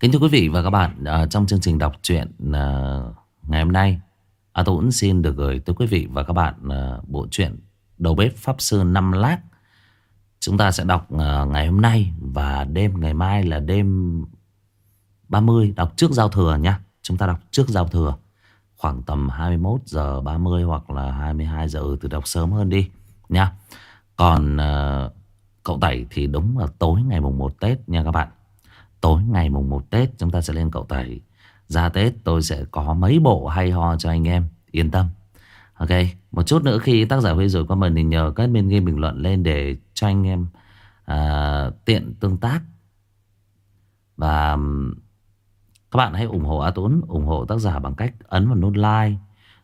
Kính thưa quý vị và các bạn, à, trong chương trình đọc truyện à, ngày hôm nay, A Tuấn xin được gửi tới quý vị và các bạn à, bộ truyện Đầu bếp Pháp Sư Năm Lác. Chúng ta sẽ đọc à, ngày hôm nay và đêm ngày mai là đêm 30, đọc trước giao thừa nhé Chúng ta đọc trước giao thừa, khoảng tầm 21 giờ 30 hoặc là 22 giờ ừ, từ đọc sớm hơn đi nha. Còn à, cậu Tẩy thì đúng là tối ngày mùng 1 Tết nha các bạn. Tối ngày mùng 1 Tết chúng ta sẽ lên cậu Tẩy Ra Tết tôi sẽ có mấy bộ hay ho cho anh em Yên tâm Ok Một chút nữa khi tác giả Huy rồi comment thì nhờ các bên ghi bình luận lên để cho anh em à, tiện tương tác Và các bạn hãy ủng hộ A Tuấn ủng hộ tác giả bằng cách ấn vào nút like,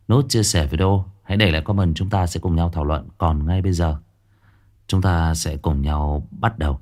nút chia sẻ video. Hãy để lại comment chúng ta sẽ cùng nhau thảo luận. Còn ngay bây giờ chúng ta sẽ cùng nhau bắt đầu.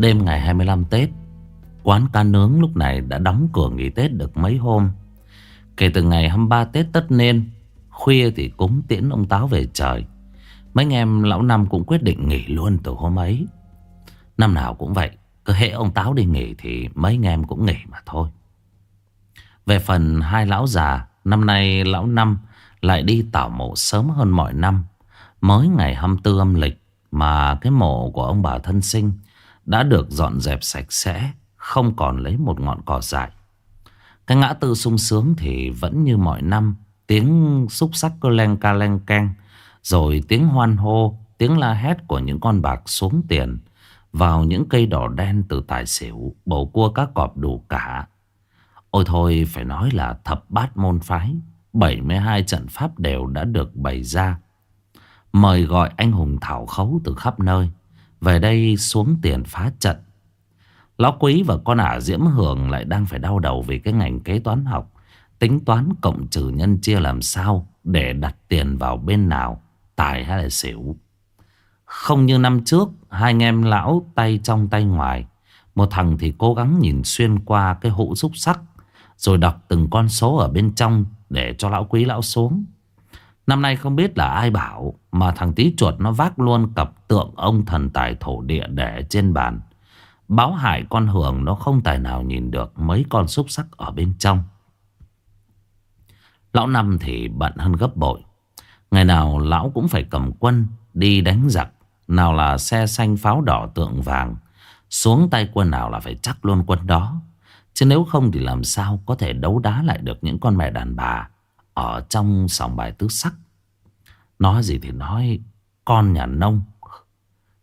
Đêm ngày 25 Tết, Quán cá nướng lúc này đã đóng cửa nghỉ Tết được mấy hôm. Kể từ ngày 23 Tết tất nên Khuya thì cúng tiễn ông Táo về trời. Mấy anh em lão năm cũng quyết định nghỉ luôn từ hôm ấy. Năm nào cũng vậy, Cứ hệ ông Táo đi nghỉ thì mấy anh em cũng nghỉ mà thôi. Về phần hai lão già, Năm nay lão năm lại đi tảo mộ sớm hơn mọi năm. Mới ngày 24 âm lịch Mà cái mộ của ông bà thân sinh đã được dọn dẹp sạch sẽ, không còn lấy một ngọn cỏ dại. Cái ngã tư sung sướng thì vẫn như mọi năm, tiếng xúc sắc cơ len ca len keng, rồi tiếng hoan hô, tiếng la hét của những con bạc xuống tiền vào những cây đỏ đen từ tài xỉu, bầu cua các cọp đủ cả. Ôi thôi phải nói là thập bát môn phái, 72 trận pháp đều đã được bày ra. Mời gọi anh hùng thảo khấu từ khắp nơi. Về đây xuống tiền phá trận. Lão Quý và con ả Diễm Hường lại đang phải đau đầu vì cái ngành kế toán học. Tính toán cộng trừ nhân chia làm sao Để đặt tiền vào bên nào, Tài hay là xỉu. Không như năm trước, Hai anh em lão tay trong tay ngoài. Một thằng thì cố gắng nhìn xuyên qua cái hũ xúc sắc, Rồi đọc từng con số ở bên trong Để cho lão quý lão xuống. Năm nay không biết là ai bảo, Mà thằng tí chuột nó vác luôn cặp tượng ông thần tài thổ địa để trên bàn. Báo hại con hưởng nó không tài nào nhìn được mấy con xúc sắc ở bên trong. Lão Năm thì bận hơn gấp bội. Ngày nào lão cũng phải cầm quân, đi đánh giặc, Nào là xe xanh pháo đỏ tượng vàng. Xuống tay quân nào là phải chắc luôn quân đó. Chứ nếu không thì làm sao có thể đấu đá lại được những con mẹ đàn bà ở trong sòng bài tứ sắc. Nói gì thì nói, con nhà nông,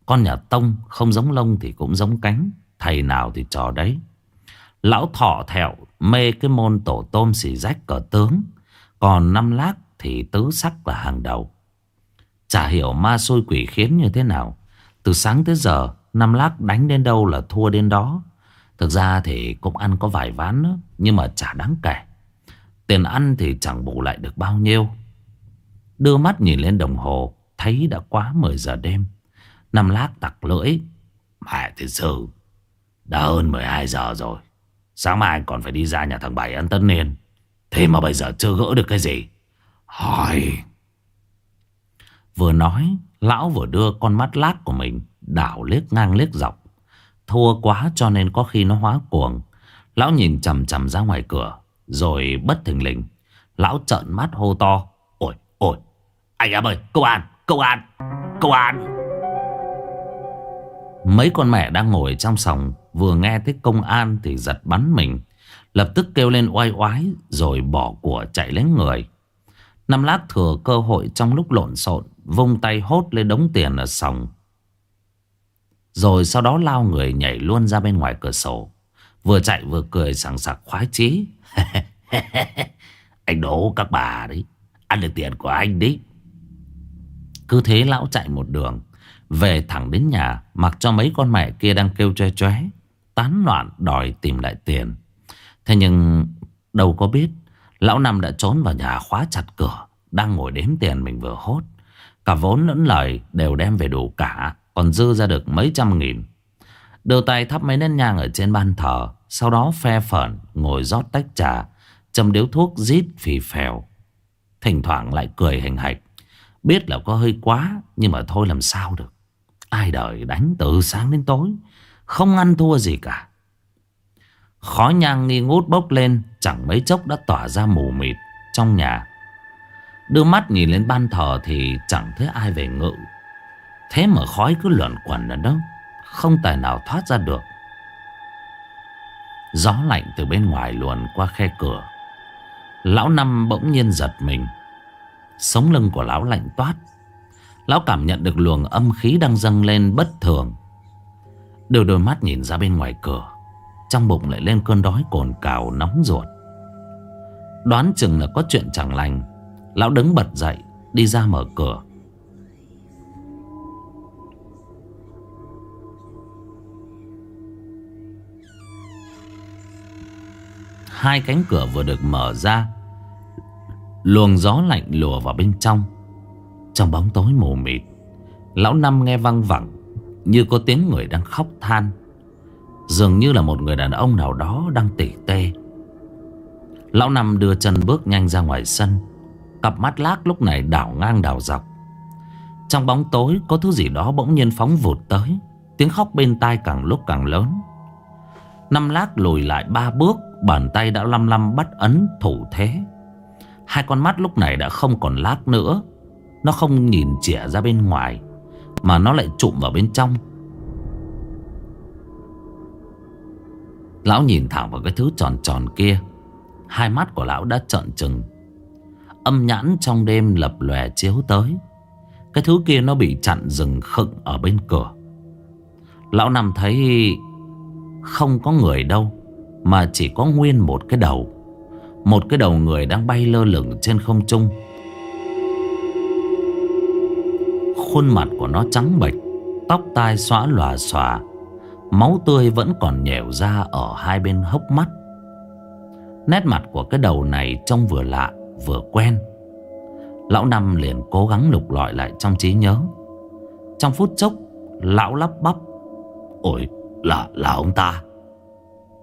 con nhà tông không giống lông thì cũng giống cánh, thầy nào thì trò đấy. Lão thọ thẹo mê cái môn tổ tôm xì rách cờ tướng, còn năm lác thì tứ sắc là hàng đầu. Chả hiểu ma xôi quỷ khiến như thế nào. Từ sáng tới giờ, năm lác đánh đến đâu là thua đến đó. Thực ra thì cũng ăn có vài ván nữa, nhưng mà chả đáng kể. Tiền ăn thì chẳng bù lại được bao nhiêu. Đưa mắt nhìn lên đồng hồ, Thấy đã quá 10 giờ đêm. Năm lát tặc lưỡi. Mẹ thì sự Đã hơn 12 giờ rồi. Sáng mai còn phải đi ra nhà thằng Bảy ăn tất niên. Thế mà bây giờ chưa gỡ được cái gì. Hỏi Vừa nói, Lão vừa đưa con mắt lát của mình Đảo liếc ngang liếc dọc. Thua quá cho nên có khi nó hóa cuồng. Lão nhìn chầm chầm ra ngoài cửa rồi bất thình lình, Lão trợn mắt hô to, Ôi ôi, Anh em ơi, công an công an công an! Mấy con mẹ đang ngồi trong sòng Vừa nghe thấy công an thì giật bắn mình, Lập tức kêu lên oai oái Rồi bỏ của chạy lấy người. Năm lát thừa cơ hội trong lúc lộn xộn, Vung tay hốt lên đống tiền ở sòng. Rồi sau đó lao người nhảy luôn ra bên ngoài cửa sổ, Vừa chạy vừa cười sảng sặc khoái chí. Anh đố các bà đấy. Ăn được tiền của anh đấy Cứ thế lão chạy một đường, Về thẳng đến nhà, Mặc cho mấy con mẹ kia đang kêu choe choé Tán loạn đòi tìm lại tiền. Thế nhưng đâu có biết, Lão Năm đã trốn vào nhà khóa chặt cửa, Đang ngồi đếm tiền mình vừa hốt. Cả vốn lẫn lời đều đem về đủ cả, Còn dư ra được mấy trăm nghìn. Đưa tay thắp mấy nén nhang ở trên ban thờ sau đó phe phởn Ngồi rót tách trà, Châm điếu thuốc rít phì phèo. Thỉnh thoảng lại cười hình hạch. Biết là có hơi quá, Nhưng mà thôi làm sao được. Ai đời đánh từ sáng đến tối, Không ăn thua gì cả. Khói nhang nghi ngút bốc lên, Chẳng mấy chốc đã tỏa ra mù mịt Trong nhà. Đưa mắt nhìn lên ban thờ Thì chẳng thấy ai về ngự. Thế mà khói cứ luẩn quẩn ở đó, Không tài nào thoát ra được. Gió lạnh từ bên ngoài luồn qua khe cửa. Lão Năm bỗng nhiên giật mình. Sống lưng của lão lạnh toát. Lão cảm nhận được luồng âm khí đang dâng lên bất thường. Đưa đôi mắt nhìn ra bên ngoài cửa. Trong bụng lại lên cơn đói cồn cào, nóng ruột. Đoán chừng là có chuyện chẳng lành. Lão đứng bật dậy, Đi ra mở cửa. Hai cánh cửa vừa được mở ra, Luồng gió lạnh lùa vào bên trong. Trong bóng tối mù mịt, Lão Năm nghe văng vẳng Như có tiếng người đang khóc than. Dường như là một người đàn ông nào đó đang tỉ tê. Lão Năm đưa chân bước nhanh ra ngoài sân, Cặp mắt lác lúc này đảo ngang đảo dọc. Trong bóng tối, có thứ gì đó bỗng nhiên phóng vụt tới, Tiếng khóc bên tai càng lúc càng lớn. Năm lác lùi lại ba bước Bàn tay đã lăm lăm bắt ấn thủ thế. Hai con mắt lúc này đã không còn lác nữa. Nó không nhìn chỉa ra bên ngoài, Mà nó lại trụm vào bên trong. Lão nhìn thẳng vào cái thứ tròn tròn kia. Hai mắt của lão đã trợn trừng. Âm nhãn trong đêm lập lòe chiếu tới. Cái thứ kia nó bị chặn rừng khựng ở bên cửa. Lão nằm thấy Không có người đâu. Mà chỉ có nguyên một cái đầu. Một cái đầu người đang bay lơ lửng trên không trung. Khuôn mặt của nó trắng bệch, Tóc tai xóa lòa xòa, Máu tươi vẫn còn nhèo ra ở hai bên hốc mắt. Nét mặt của cái đầu này trông vừa lạ, vừa quen. Lão Năm liền cố gắng lục lọi lại trong trí nhớ. Trong phút chốc, Lão lắp bắp, Ôi, là là ông ta.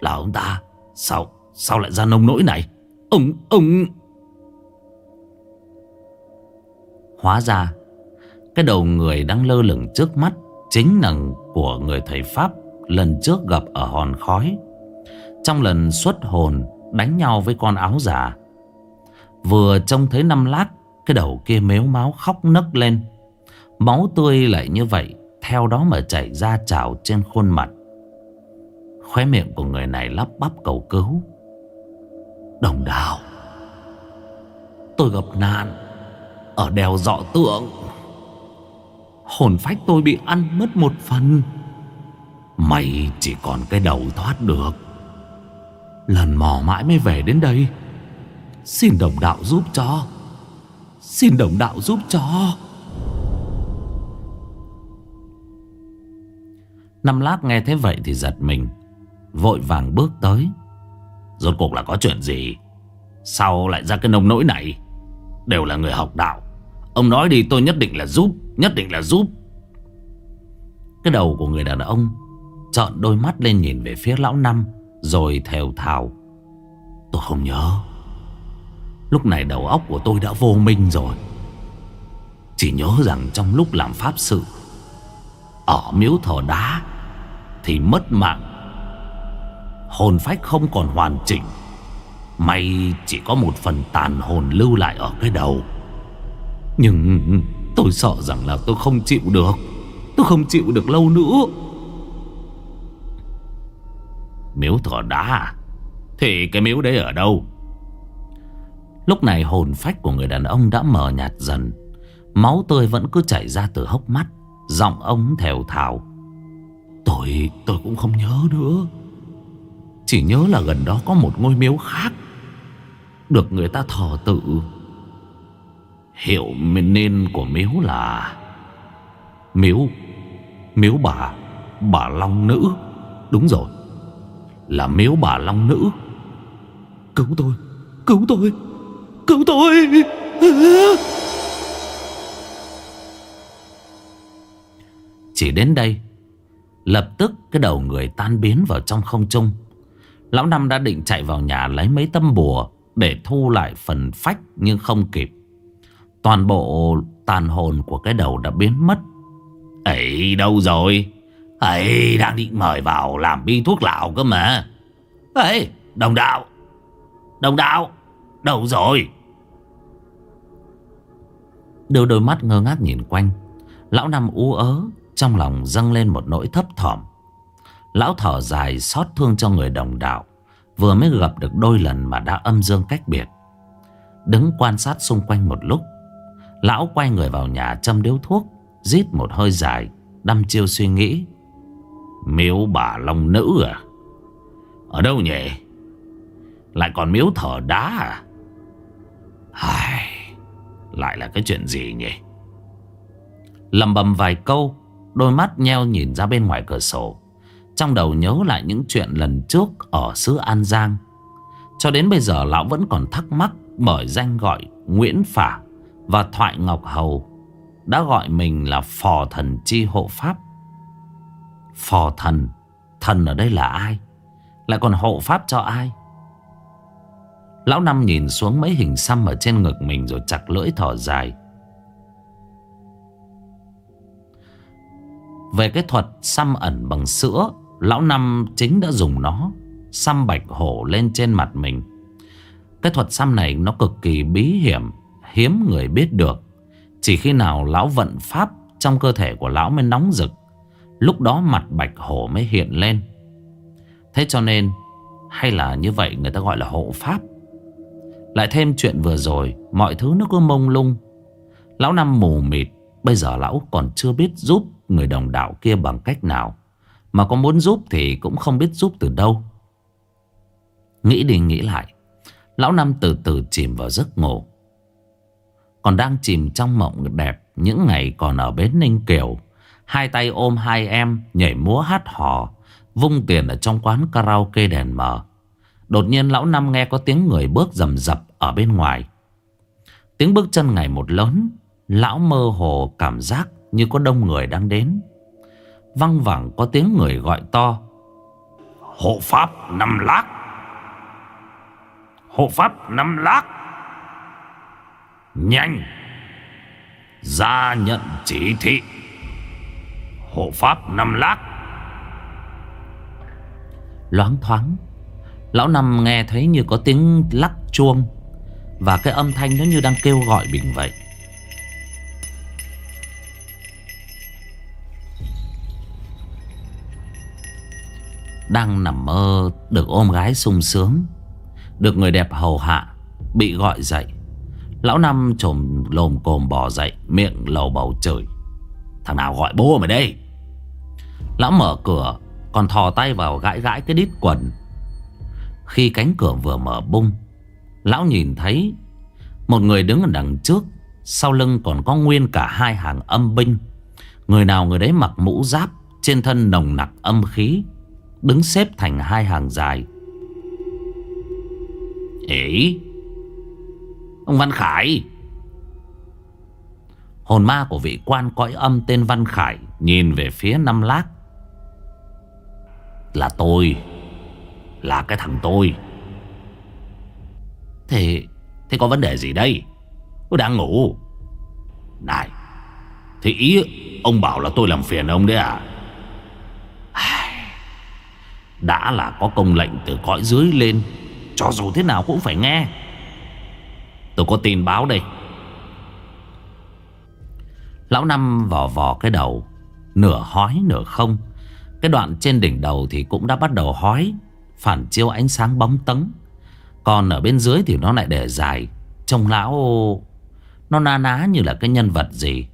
Là ông ta Sao sao lại ra nông nỗi này Ông, ông... Hóa ra, cái đầu người đang lơ lửng trước mắt chính là của người thầy Pháp lần trước gặp ở hòn khói. Trong lần xuất hồn đánh nhau với con áo giả. Vừa trông thấy năm lát, cái đầu kia mếu máu khóc nấc lên. Máu tươi lại như vậy, theo đó mà chảy ra trào trên khuôn mặt. Khóe miệng của người này lắp bắp cầu cứu. Đồng đào, Tôi gặp nạn Ở đèo dọ tượng. Hồn phách tôi bị ăn mất một phần. Mày chỉ còn cái đầu thoát được. Lần mò mãi mới về đến đây. Xin đồng đạo giúp cho. Xin đồng đạo giúp cho. Năm lát nghe thế vậy thì giật mình. Vội vàng bước tới. Rốt cuộc là có chuyện gì? Sao lại ra cái nông nỗi này? Đều là người học đạo. Ông nói đi, tôi nhất định là giúp, Nhất định là giúp. Cái đầu của người đàn ông Trọn đôi mắt lên nhìn về phía lão năm, Rồi thều thào. Tôi không nhớ. Lúc này đầu óc của tôi đã vô minh rồi. Chỉ nhớ rằng trong lúc làm pháp sự, Ở miếu thờ đá Thì mất mạng Hồn phách không còn hoàn chỉnh. May chỉ có một phần tàn hồn lưu lại ở cái đầu. Nhưng tôi sợ rằng là tôi không chịu được. Tôi không chịu được lâu nữa. Miếu thờ đá à? Thì cái miếu đấy ở đâu? Lúc này hồn phách của người đàn ông đã mờ nhạt dần. Máu tươi vẫn cứ chảy ra từ hốc mắt Giọng ông thèo thào. Tôi, tôi cũng không nhớ nữa chỉ nhớ là gần đó có một ngôi miếu khác Được người ta thờ tự. Hiệu nên của miếu là Miếu Miếu bà Bà Long Nữ. Đúng rồi, Là miếu bà Long Nữ. Cứu tôi Cứu tôi Cứu tôi. Chỉ đến đây, Lập tức cái đầu người tan biến vào trong không trung. Lão Năm đã định chạy vào nhà lấy mấy tấm bùa Để thu lại phần phách nhưng không kịp. Toàn bộ tàn hồn của cái đầu đã biến mất. Ấy đâu rồi? Ấy đang định mời vào làm bi thuốc lão cơ mà. Ấy, đồng đạo. Đồng đạo, đâu rồi? Đưa đôi mắt ngơ ngác nhìn quanh, lão năm ú ớ, trong lòng dâng lên một nỗi thấp thỏm lão thở dài xót thương cho người đồng đạo vừa mới gặp được đôi lần mà đã âm dương cách biệt. Đứng quan sát xung quanh một lúc lão quay người vào nhà châm điếu thuốc Rít một hơi dài Đăm chiêu suy nghĩ. Miếu bà Long Nữ à? Ở đâu nhỉ? Lại còn miếu thờ đá à? Ai, Lại là cái chuyện gì nhỉ? Lầm bầm vài câu Đôi mắt nheo nhìn ra bên ngoài cửa sổ. Trong đầu nhớ lại những chuyện lần trước Ở xứ An Giang Cho đến bây giờ lão vẫn còn thắc mắc bởi danh gọi Nguyễn Phả Và Thoại Ngọc Hầu đã gọi mình là phò thần chi hộ pháp. Phò thần, thần ở đây là ai? Lại còn hộ pháp cho ai? Lão Năm nhìn xuống mấy hình xăm ở trên ngực mình rồi chặt lưỡi thở dài. Về cái thuật xăm ẩn bằng sữa, Lão Năm chính đã dùng nó xăm bạch hổ lên trên mặt mình. Cái thuật xăm này nó cực kỳ bí hiểm, hiếm người biết được. Chỉ khi nào lão vận pháp trong cơ thể của lão mới nóng rực Lúc đó mặt bạch hổ mới hiện lên Thế cho nên Hay là như vậy người ta gọi là hộ pháp Lại thêm chuyện vừa rồi Mọi thứ nó cứ mông lung Lão năm mù mịt Bây giờ lão còn chưa biết giúp người đồng đạo kia bằng cách nào mà có muốn giúp thì cũng không biết giúp từ đâu. Nghĩ đi nghĩ lại, Lão năm từ từ chìm vào giấc ngủ. Còn đang chìm trong mộng đẹp Những ngày còn ở bến Ninh Kiều, Hai tay ôm hai em Nhảy múa hát hò, Vung tiền ở trong quán karaoke đèn mờ. Đột nhiên lão năm nghe có tiếng người bước rầm rập ở bên ngoài. Tiếng bước chân ngày một lớn, Lão mơ hồ cảm giác như có đông người đang đến. Văng vẳng có tiếng người gọi to. Hộ pháp năm lát Hộ pháp năm lát Nhanh. Ra nhận chỉ thị. Hộ pháp năm lát Loáng thoáng, Lão Năm nghe thấy như có tiếng lắc chuông, Và cái âm thanh nó như đang kêu gọi mình vậy. Đang nằm mơ Được ôm gái sung sướng. Được người đẹp hầu hạ, Bị gọi dậy. Lão Năm trồm lồm cồm bò dậy, Miệng lầu bầu chửi. Thằng nào gọi bố mày đây? Lão mở cửa, Còn thò tay vào gãi gãi cái đít quần. Khi cánh cửa vừa mở bung, Lão nhìn thấy Một người đứng ở đằng trước, Sau lưng còn có nguyên cả hai hàng âm binh. Người nào người đấy mặc mũ giáp, Trên thân nồng nặc âm khí. Đứng xếp thành hai hàng dài. Ý Ông Văn Khải. Hồn ma của vị quan cõi âm tên Văn Khải Nhìn về phía năm lát Là tôi, Là cái thằng tôi. Thế Thế có vấn đề gì đây? Tôi đang ngủ. Này Thì ý ông bảo là tôi làm phiền ông đấy à? Đã là có công lệnh từ cõi dưới lên, Cho dù thế nào cũng phải nghe. Tôi có tin báo đây. Lão Năm vò vò cái đầu, Nửa hói nửa không. Cái đoạn trên đỉnh đầu thì cũng đã bắt đầu hói, Phản chiếu ánh sáng bóng tấn. Còn ở bên dưới thì nó lại để dài, Trông lão, Nó na ná như là cái nhân vật gì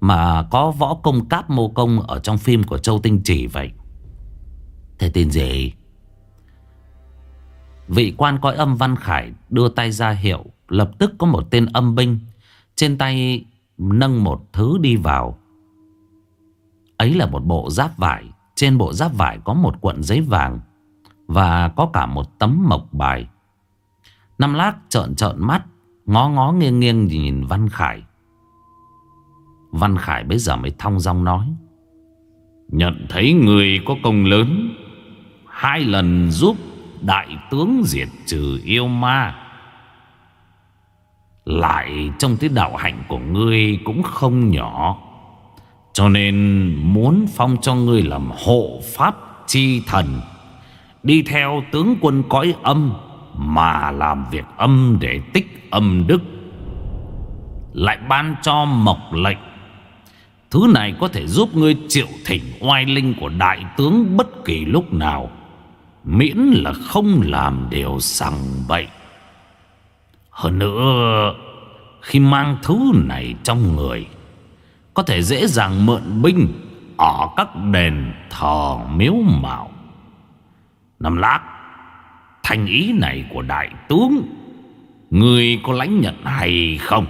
Mà có võ công cáp mô công Ở trong phim của Châu Tinh Chỉ vậy. Thế tin gì? Vị quan coi âm Văn Khải đưa tay ra hiệu, Lập tức có một tên âm binh, Trên tay nâng một thứ đi vào. Ấy là một bộ giáp vải, Trên bộ giáp vải có một cuộn giấy vàng Và có cả một tấm mộc bài. Năm lát trợn trợn mắt, Ngó ngó nghiêng nghiêng nhìn Văn Khải. Văn Khải bây giờ mới thong dong nói, Nhận thấy người có công lớn Hai lần giúp đại tướng diệt trừ yêu ma. Lại trong cái đạo hạnh của ngươi cũng không nhỏ. Cho nên muốn phong cho ngươi làm hộ pháp chi thần, Đi theo tướng quân cõi âm Mà làm việc âm để tích âm đức. Lại ban cho mộc lệnh. Thứ này có thể giúp ngươi triệu thỉnh oai linh của đại tướng bất kỳ lúc nào. Miễn là không làm điều sằng bậy. Hơn nữa, Khi mang thứ này trong người, Có thể dễ dàng mượn binh Ở các đền thờ miếu mạo. Năm lát Thành ý này của đại tướng, Người có lãnh nhận hay không?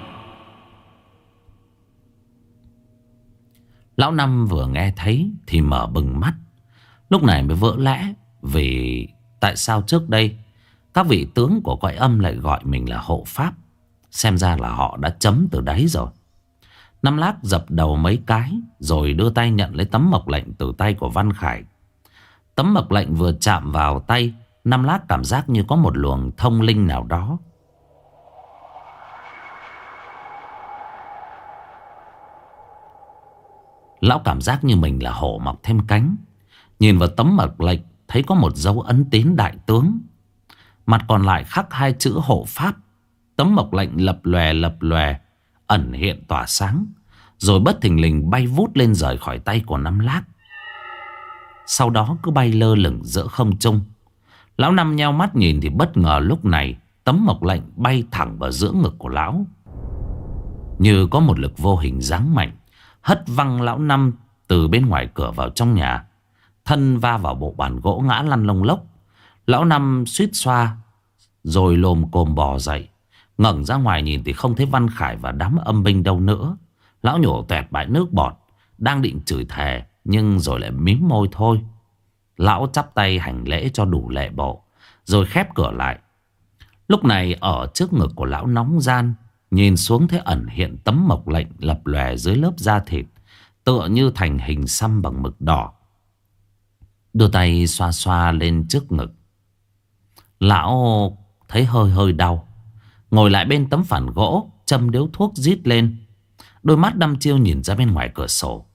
Lão Năm vừa nghe thấy Thì mở bừng mắt, Lúc này mới vỡ lẽ. Vì tại sao trước đây, Các vị tướng của cõi âm lại gọi mình là hộ pháp? Xem ra là họ đã chấm từ đấy rồi. Năm lát dập đầu mấy cái, Rồi đưa tay nhận lấy tấm mộc lệnh từ tay của Văn Khải. Tấm mộc lệnh vừa chạm vào tay, Năm lát cảm giác như có một luồng thông linh nào đó. Lão cảm giác như mình là hổ mọc thêm cánh. Nhìn vào tấm mộc lệnh Thấy có một dấu ấn tín đại tướng. Mặt còn lại khắc hai chữ hộ pháp. Tấm mộc lệnh lập lòe lập lòe, Ẩn hiện tỏa sáng. Rồi bất thình lình bay vút lên rời khỏi tay của Năm Lát Sau đó cứ bay lơ lửng giữa không trung. Lão Năm nheo mắt nhìn thì bất ngờ lúc này Tấm mộc lệnh bay thẳng vào giữa ngực của lão. Như có một lực vô hình giáng mạnh, Hất văng lão năm từ bên ngoài cửa vào trong nhà. Thân va vào bộ bàn gỗ ngã lăn lông lốc. Lão năm suýt xoa, rồi lồm cồm bò dậy. ngẩng ra ngoài nhìn thì không thấy Văn Khải và đám âm binh đâu nữa. Lão nhổ tẹt bãi nước bọt. Đang định chửi thề, nhưng rồi lại mím môi thôi. Lão chắp tay hành lễ cho đủ lệ bộ. Rồi khép cửa lại. Lúc này ở trước ngực của lão nóng gian, Nhìn xuống thấy ẩn hiện tấm mộc lệnh lập lòe dưới lớp da thịt, Tựa như thành hình xăm bằng mực đỏ Đưa tay xoa xoa lên trước ngực. Lão thấy hơi hơi đau. Ngồi lại bên tấm phản gỗ Châm điếu thuốc rít lên. Đôi mắt đăm chiêu nhìn ra bên ngoài cửa sổ.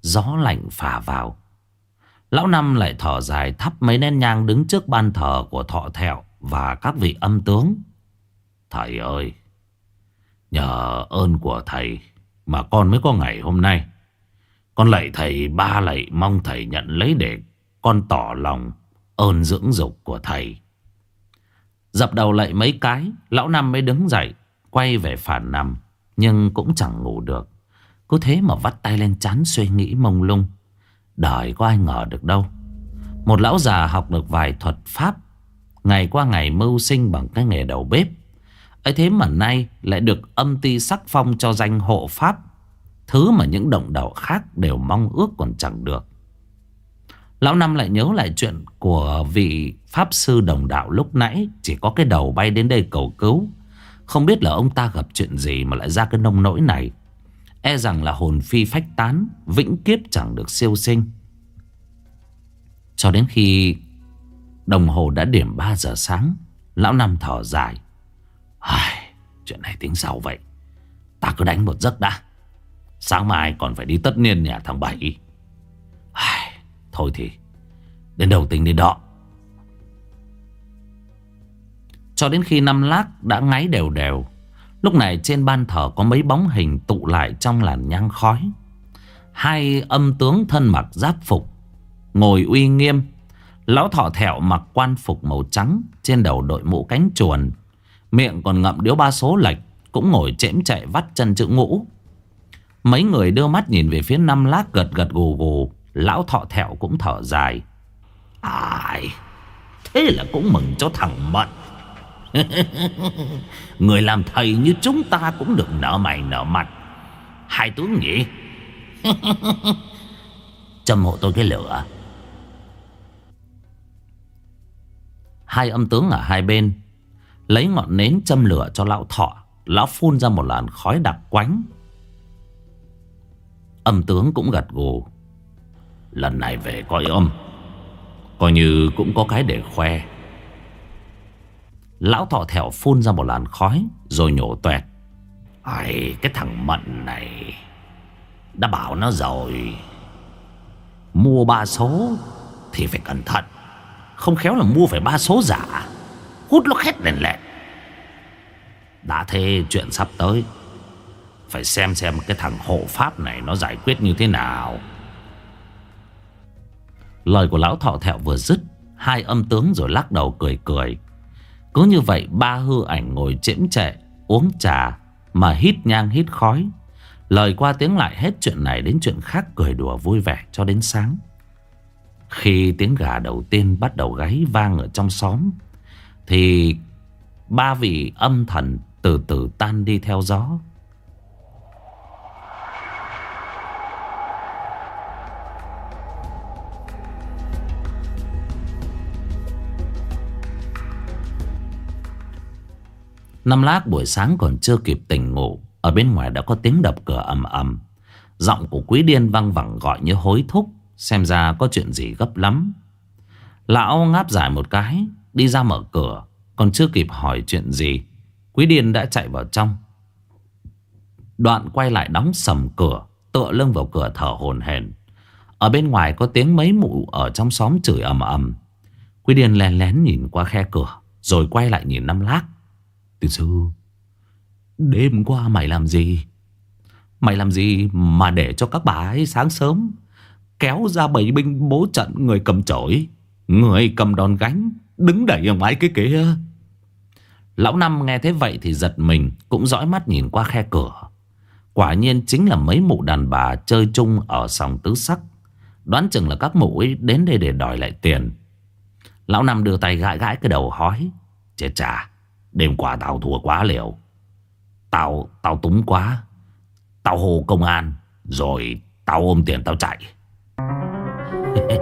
Gió lạnh phả vào. Lão Năm lại thở dài thắp mấy nén nhang đứng trước ban thờ của thọ thẹo và các vị âm tướng. Thầy ơi, Nhờ ơn của thầy mà con mới có ngày hôm nay. Con lạy thầy ba lạy mong thầy nhận lấy để con tỏ lòng ơn dưỡng dục của thầy. Dập đầu lạy mấy cái, lão Năm mới đứng dậy, quay về phản nằm, nhưng cũng chẳng ngủ được. Cứ thế mà vắt tay lên chán suy nghĩ mông lung. Đời có ai ngờ được đâu. Một lão già học được vài thuật pháp, ngày qua ngày mưu sinh bằng cái nghề đầu bếp ấy thế mà nay lại được âm ti sắc phong cho danh hộ pháp Thứ mà những đồng đạo khác đều mong ước còn chẳng được. Lão Năm lại nhớ lại chuyện của vị Pháp sư đồng đạo lúc nãy Chỉ có cái đầu bay đến đây cầu cứu. Không biết là ông ta gặp chuyện gì mà lại ra cái nông nỗi này. E rằng là hồn phi phách tán Vĩnh kiếp chẳng được siêu sinh. Cho đến khi Đồng hồ đã điểm 3 giờ sáng Lão Năm thở dài. Ai, Chuyện này tính sao vậy? Ta cứ đánh một giấc đã. Sáng mai còn phải đi tất niên nhà thằng Bảy. Ai, Thôi thì Đến đầu tính đến đó. Cho đến khi năm lát đã ngáy đều đều Lúc này trên ban thờ có mấy bóng hình tụ lại trong làn nhang khói. Hai âm tướng thân mặc giáp phục Ngồi uy nghiêm Lão thọ thẹo mặc quan phục màu trắng Trên đầu đội mũ cánh chuồn. Miệng còn ngậm điếu ba số lệch Cũng ngồi chễm chạy vắt chân chữ ngũ. Mấy người đưa mắt nhìn về phía năm lát gật gật gù gù, Lão thọ thẹo cũng thở dài. Ai, Thế là cũng mừng cho thằng Mận. Người làm thầy như chúng ta cũng được nở mày nở mặt. Hai tướng nhỉ? Châm hộ tôi cái lửa. Hai âm tướng ở hai bên, Lấy ngọn nến châm lửa cho lão thọ. Lão phun ra một làn khói đặc quánh. Âm tướng cũng gật gù. Lần này về coi âm. Coi như cũng có cái để khoe. Lão thọ thẻo phun ra một làn khói, Rồi nhổ tuẹt Ai, cái thằng Mận này, Đã bảo nó rồi. Mua ba số Thì phải cẩn thận, Không khéo là mua phải ba số giả. Hút nó khét đèn lẹt Đã thế, chuyện sắp tới. Phải xem xem cái thằng hộ pháp này Nó giải quyết như thế nào. Lời của lão thọ thẹo vừa dứt, Hai âm tướng rồi lắc đầu cười cười. Cứ như vậy, ba hư ảnh ngồi chễm trệ Uống trà, Mà hít nhang hít khói. Lời qua tiếng lại hết chuyện này đến chuyện khác cười đùa vui vẻ cho đến sáng. Khi tiếng gà đầu tiên bắt đầu gáy vang ở trong xóm, Thì ba vị âm thần từ từ tan đi theo gió. Năm lát buổi sáng còn chưa kịp tỉnh ngủ, Ở bên ngoài đã có tiếng đập cửa ầm ầm. Giọng của quý điên văng vẳng gọi như hối thúc, Xem ra có chuyện gì gấp lắm. Lão ngáp dài một cái, Đi ra mở cửa, Còn chưa kịp hỏi chuyện gì, Quý điên đã chạy vào trong. Đoạn quay lại đóng sầm cửa, Tựa lưng vào cửa thở hồn hển. Ở bên ngoài có tiếng mấy mụ Ở trong xóm chửi ầm ầm. Quý điên lén lén nhìn qua khe cửa, Rồi quay lại nhìn năm lát. Tiên sư, Đêm qua mày làm gì? Mày làm gì mà để cho các bà ấy sáng sớm Kéo ra bảy binh bố trận Người cầm chổi, Người cầm đòn gánh, Đứng đẩy ở ngoài cái kia? Lão Năm nghe thế vậy thì giật mình, Cũng dõi mắt nhìn qua khe cửa. Quả nhiên chính là mấy mụ đàn bà Chơi chung ở sòng tứ sắc. Đoán chừng là các mụ ấy đến đây để đòi lại tiền. Lão Năm đưa tay gãi gãi cái đầu hói, Chết chà Đêm qua tao thua quá liều. Tao, tao túng quá. Tao hô công an Rồi tao ôm tiền tao chạy.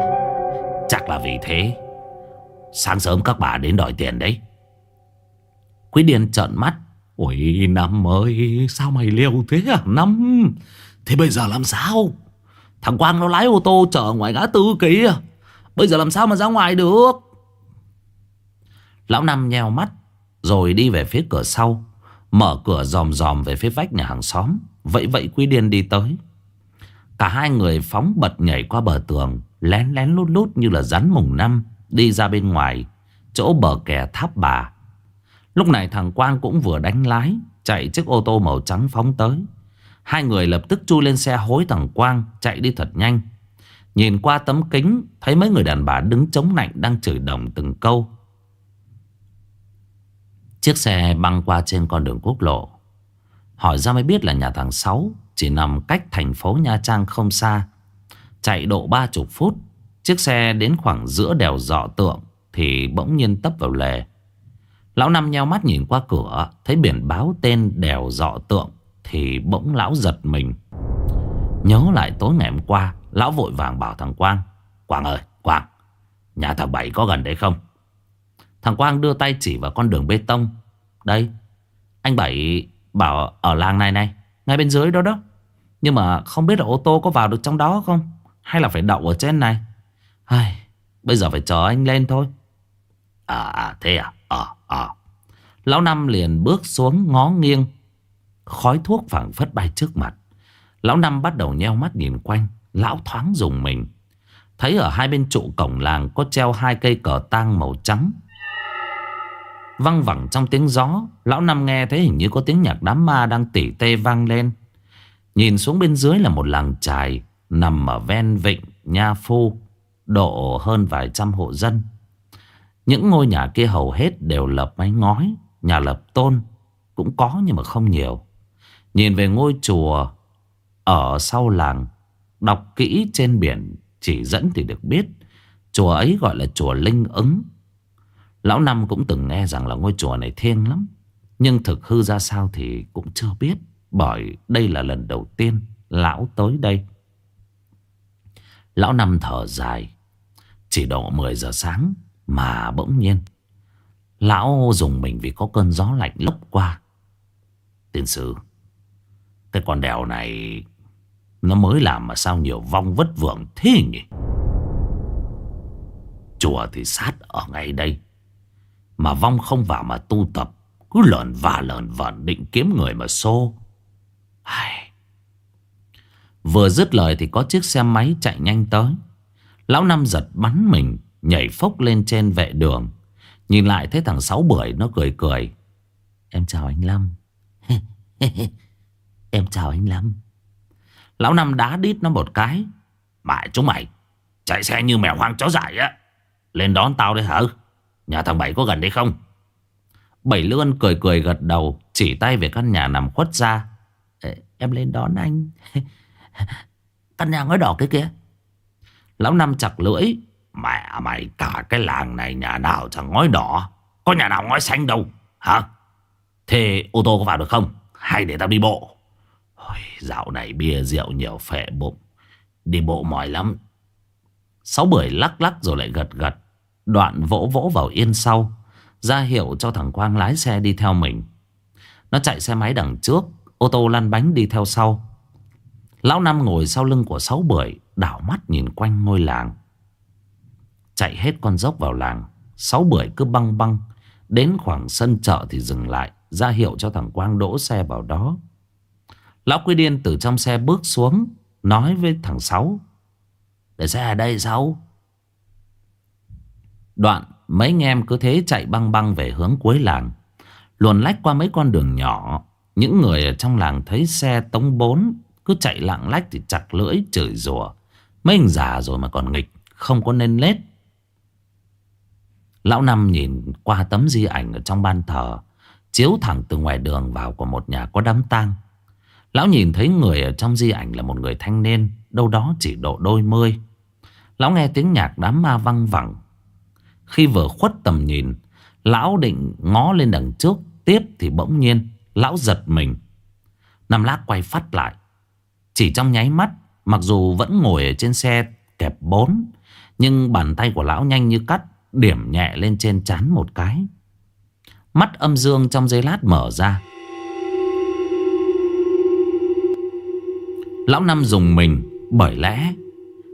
Chắc là vì thế Sáng sớm các bà đến đòi tiền đấy. Quý Điền trợn mắt. Ôi Năm ơi Sao mày liều thế à Năm? Thế bây giờ làm sao? Thằng Quang nó lái ô tô chở ngoài ngã tư kìa. Bây giờ làm sao mà ra ngoài được? Lão Năm nheo mắt. Rồi đi về phía cửa sau. Mở cửa dòm dòm về phía vách nhà hàng xóm. Vậy vậy Quý Điên đi tới. Cả hai người phóng bật nhảy qua bờ tường, Lén lén lút lút như là rắn mùng năm, Đi ra bên ngoài, Chỗ bờ kè tháp bà. Lúc này thằng Quang cũng vừa đánh lái, Chạy chiếc ô tô màu trắng phóng tới. Hai người lập tức chui lên xe hối thằng Quang, Chạy đi thật nhanh. Nhìn qua tấm kính, Thấy mấy người đàn bà đứng chống nạnh Đang chửi đồng từng câu. Chiếc xe băng qua trên con đường quốc lộ. Hỏi ra mới biết là nhà thằng Sáu Chỉ nằm cách thành phố Nha Trang không xa. Chạy độ ba chục phút, Chiếc xe đến khoảng giữa đèo dọ tượng Thì bỗng nhiên tấp vào lề. Lão Năm nheo mắt nhìn qua cửa, Thấy biển báo tên đèo dọ tượng Thì bỗng lão giật mình. Nhớ lại tối ngày hôm qua, Lão vội vàng bảo thằng Quang Quang ơi, Quang, Nhà thằng Bảy có gần đấy không? Thằng Quang đưa tay chỉ vào con đường bê tông. Đây Anh Bảy bảo ở làng này này Ngay bên dưới đó đó. Nhưng mà không biết là ô tô có vào được trong đó không? Hay là phải đậu ở trên này? Ai, Bây giờ phải chờ anh lên thôi. À, à thế à? Ờ à, à. Lão Năm liền bước xuống ngó nghiêng. Khói thuốc phảng phất bay trước mặt. Lão Năm bắt đầu nheo mắt nhìn quanh. Lão thoáng dùng mình. Thấy ở hai bên trụ cổng làng Có treo hai cây cờ tang màu trắng. Văng vẳng trong tiếng gió. Lão Năm nghe thấy hình như có tiếng nhạc đám ma Đang tỉ tê vang lên. Nhìn xuống bên dưới là một làng trài Nằm ở ven vịnh Nha Phu, Độ hơn vài trăm hộ dân. Những ngôi nhà kia hầu hết đều lập mái ngói, Nhà lập tôn, Cũng có nhưng mà không nhiều. Nhìn về ngôi chùa Ở sau làng, Đọc kỹ trên biển Chỉ dẫn thì được biết, Chùa ấy gọi là chùa Linh ứng. Lão Năm cũng từng nghe rằng là ngôi chùa này thiêng lắm. Nhưng thực hư ra sao thì cũng chưa biết, Bởi đây là lần đầu tiên Lão tới đây. Lão Năm thở dài. Chỉ độ 10 giờ sáng Mà bỗng nhiên, Lão dùng mình vì có cơn gió lạnh lốc qua. Tiên sư, Cái con đèo này, Nó mới làm mà sao nhiều vong vất vưởng thế nhỉ? Chùa thì sát ở ngay đây. Mà vong không vào mà tu tập. Cứ lợn và lợn vợn định kiếm người mà xô. Ai... Vừa dứt lời thì có chiếc xe máy chạy nhanh tới. Lão Năm giật bắn mình, Nhảy phốc lên trên vệ đường. Nhìn lại thấy thằng Sáu Bưởi nó cười cười. Em chào anh Lâm. Em chào anh Lâm. Lão Năm đá đít nó một cái. Mãi chúng mày, Chạy xe như mèo hoang chó dại á. Lên đón tao đấy hả? Nhà thằng Bảy có gần đây không? Bảy Lươn cười cười gật đầu Chỉ tay về căn nhà nằm khuất ra. Em lên đón anh. Căn nhà ngói đỏ kia kìa. Lão Năm chặt lưỡi. Mẹ mày cả cái làng này nhà nào chẳng ngói đỏ? Có nhà nào ngói xanh đâu Hả? Thế ô tô có vào được không? Hay để tao đi bộ? Ôi, Dạo này bia rượu nhiều phệ bụng. Đi bộ mỏi lắm. Sáu bưởi lắc lắc rồi lại gật gật. Đoạn vỗ vỗ vào yên sau, ra hiệu cho thằng Quang lái xe đi theo mình. Nó chạy xe máy đằng trước, Ô tô lăn bánh đi theo sau. Lão Năm ngồi sau lưng của sáu bưởi, Đảo mắt nhìn quanh ngôi làng. Chạy hết con dốc vào làng, Sáu bưởi cứ băng băng. Đến khoảng sân chợ thì dừng lại, ra hiệu cho thằng Quang đỗ xe vào đó. Lão Quy Điên từ trong xe bước xuống, Nói với thằng Sáu, Để xe ở đây, Sáu. Đoạn, mấy anh em cứ thế chạy băng băng về hướng cuối làng. Luồn lách qua mấy con đường nhỏ. Những người ở trong làng thấy xe tống bốn, Cứ chạy lạng lách thì chặt lưỡi, chửi rủa. Mấy anh già rồi mà còn nghịch, Không có nên lết Lão Năm nhìn qua tấm di ảnh ở trong ban thờ, Chiếu thẳng từ ngoài đường vào của một nhà có đám tang. Lão nhìn thấy người ở trong di ảnh là một người thanh niên, Đâu đó chỉ độ đôi mươi. Lão nghe tiếng nhạc đám ma văng vẳng. Khi vừa khuất tầm nhìn, Lão định ngó lên đằng trước, Tiếp thì bỗng nhiên Lão giật mình. Nam lát quay phát lại. Chỉ trong nháy mắt, Mặc dù vẫn ngồi ở trên xe kẹp bốn, Nhưng bàn tay của lão nhanh như cắt, Điểm nhẹ lên trên chán một cái. Mắt âm dương trong giây lát mở ra. Lão Năm dùng mình, Bởi lẽ,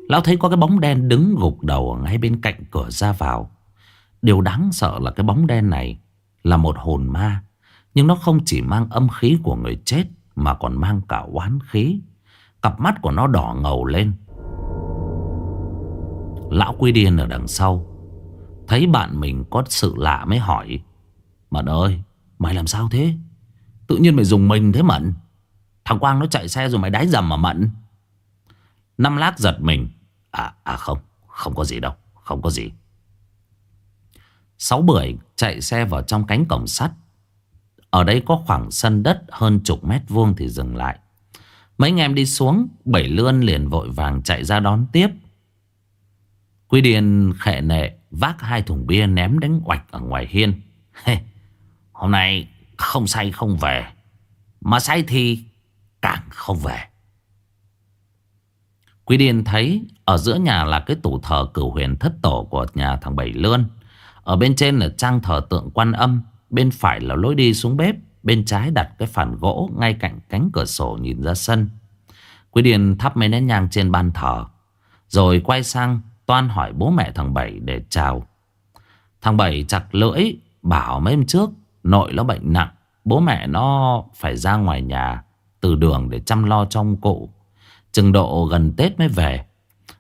Lão thấy có cái bóng đen đứng gục đầu ở ngay bên cạnh cửa ra vào. Điều đáng sợ là cái bóng đen này Là một hồn ma, Nhưng nó không chỉ mang âm khí của người chết Mà còn mang cả oán khí. Cặp mắt của nó đỏ ngầu lên. Lão Quy Điên ở đằng sau, Thấy bạn mình có sự lạ mới hỏi, Mận ơi, Mày làm sao thế? Tự nhiên mày dùng mình thế Mận? Thằng Quang nó chạy xe rồi mày đái dầm mà Mận? Năm lát giật mình. À à không Không có gì đâu, Không có gì. Sáu bưởi chạy xe vào trong cánh cổng sắt. Ở đây có khoảng sân đất hơn chục mét vuông thì dừng lại. Mấy anh em đi xuống Bảy lươn liền vội vàng chạy ra đón tiếp. Quy Điền khệ nệ Vác hai thùng bia ném đánh oạch ở ngoài hiên. Hey, Hôm nay không say không về. Mà say thì càng không về. Quý Điền thấy ở giữa nhà là cái tủ thờ cửu huyền thất tổ của nhà thằng Bảy Lươn. Ở bên trên là trang thờ tượng quan âm. Bên phải là lối đi xuống bếp. Bên trái đặt cái phản gỗ ngay cạnh cánh cửa sổ nhìn ra sân. Quý Điền thắp mấy nén nhang trên ban thờ. Rồi quay sang toan hỏi bố mẹ thằng Bảy để chào. Thằng Bảy chặt lưỡi, bảo mấy hôm trước nội nó bệnh nặng. Bố mẹ nó phải ra ngoài nhà từ đường để chăm lo trong cụ. Chừng độ gần Tết mới về.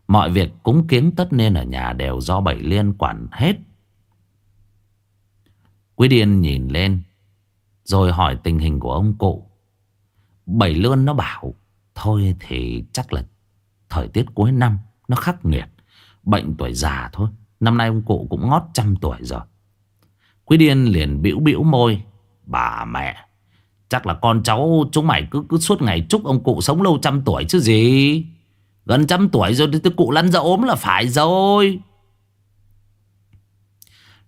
Mọi việc cúng kiến tất nên ở nhà đều do Bảy Liên quản hết. Quý Điên nhìn lên, rồi hỏi tình hình của ông cụ. Bảy Lươn nó bảo, thôi thì chắc là thời tiết cuối năm nó khắc nghiệt. Bệnh tuổi già thôi. Năm nay ông cụ cũng ngót trăm tuổi rồi. Quý Điên liền bĩu bĩu môi. Bà mẹ. Chắc là con cháu chúng mày cứ cứ suốt ngày chúc ông cụ sống lâu trăm tuổi chứ gì. Gần trăm tuổi rồi thì cụ lăn ra ốm là phải rồi.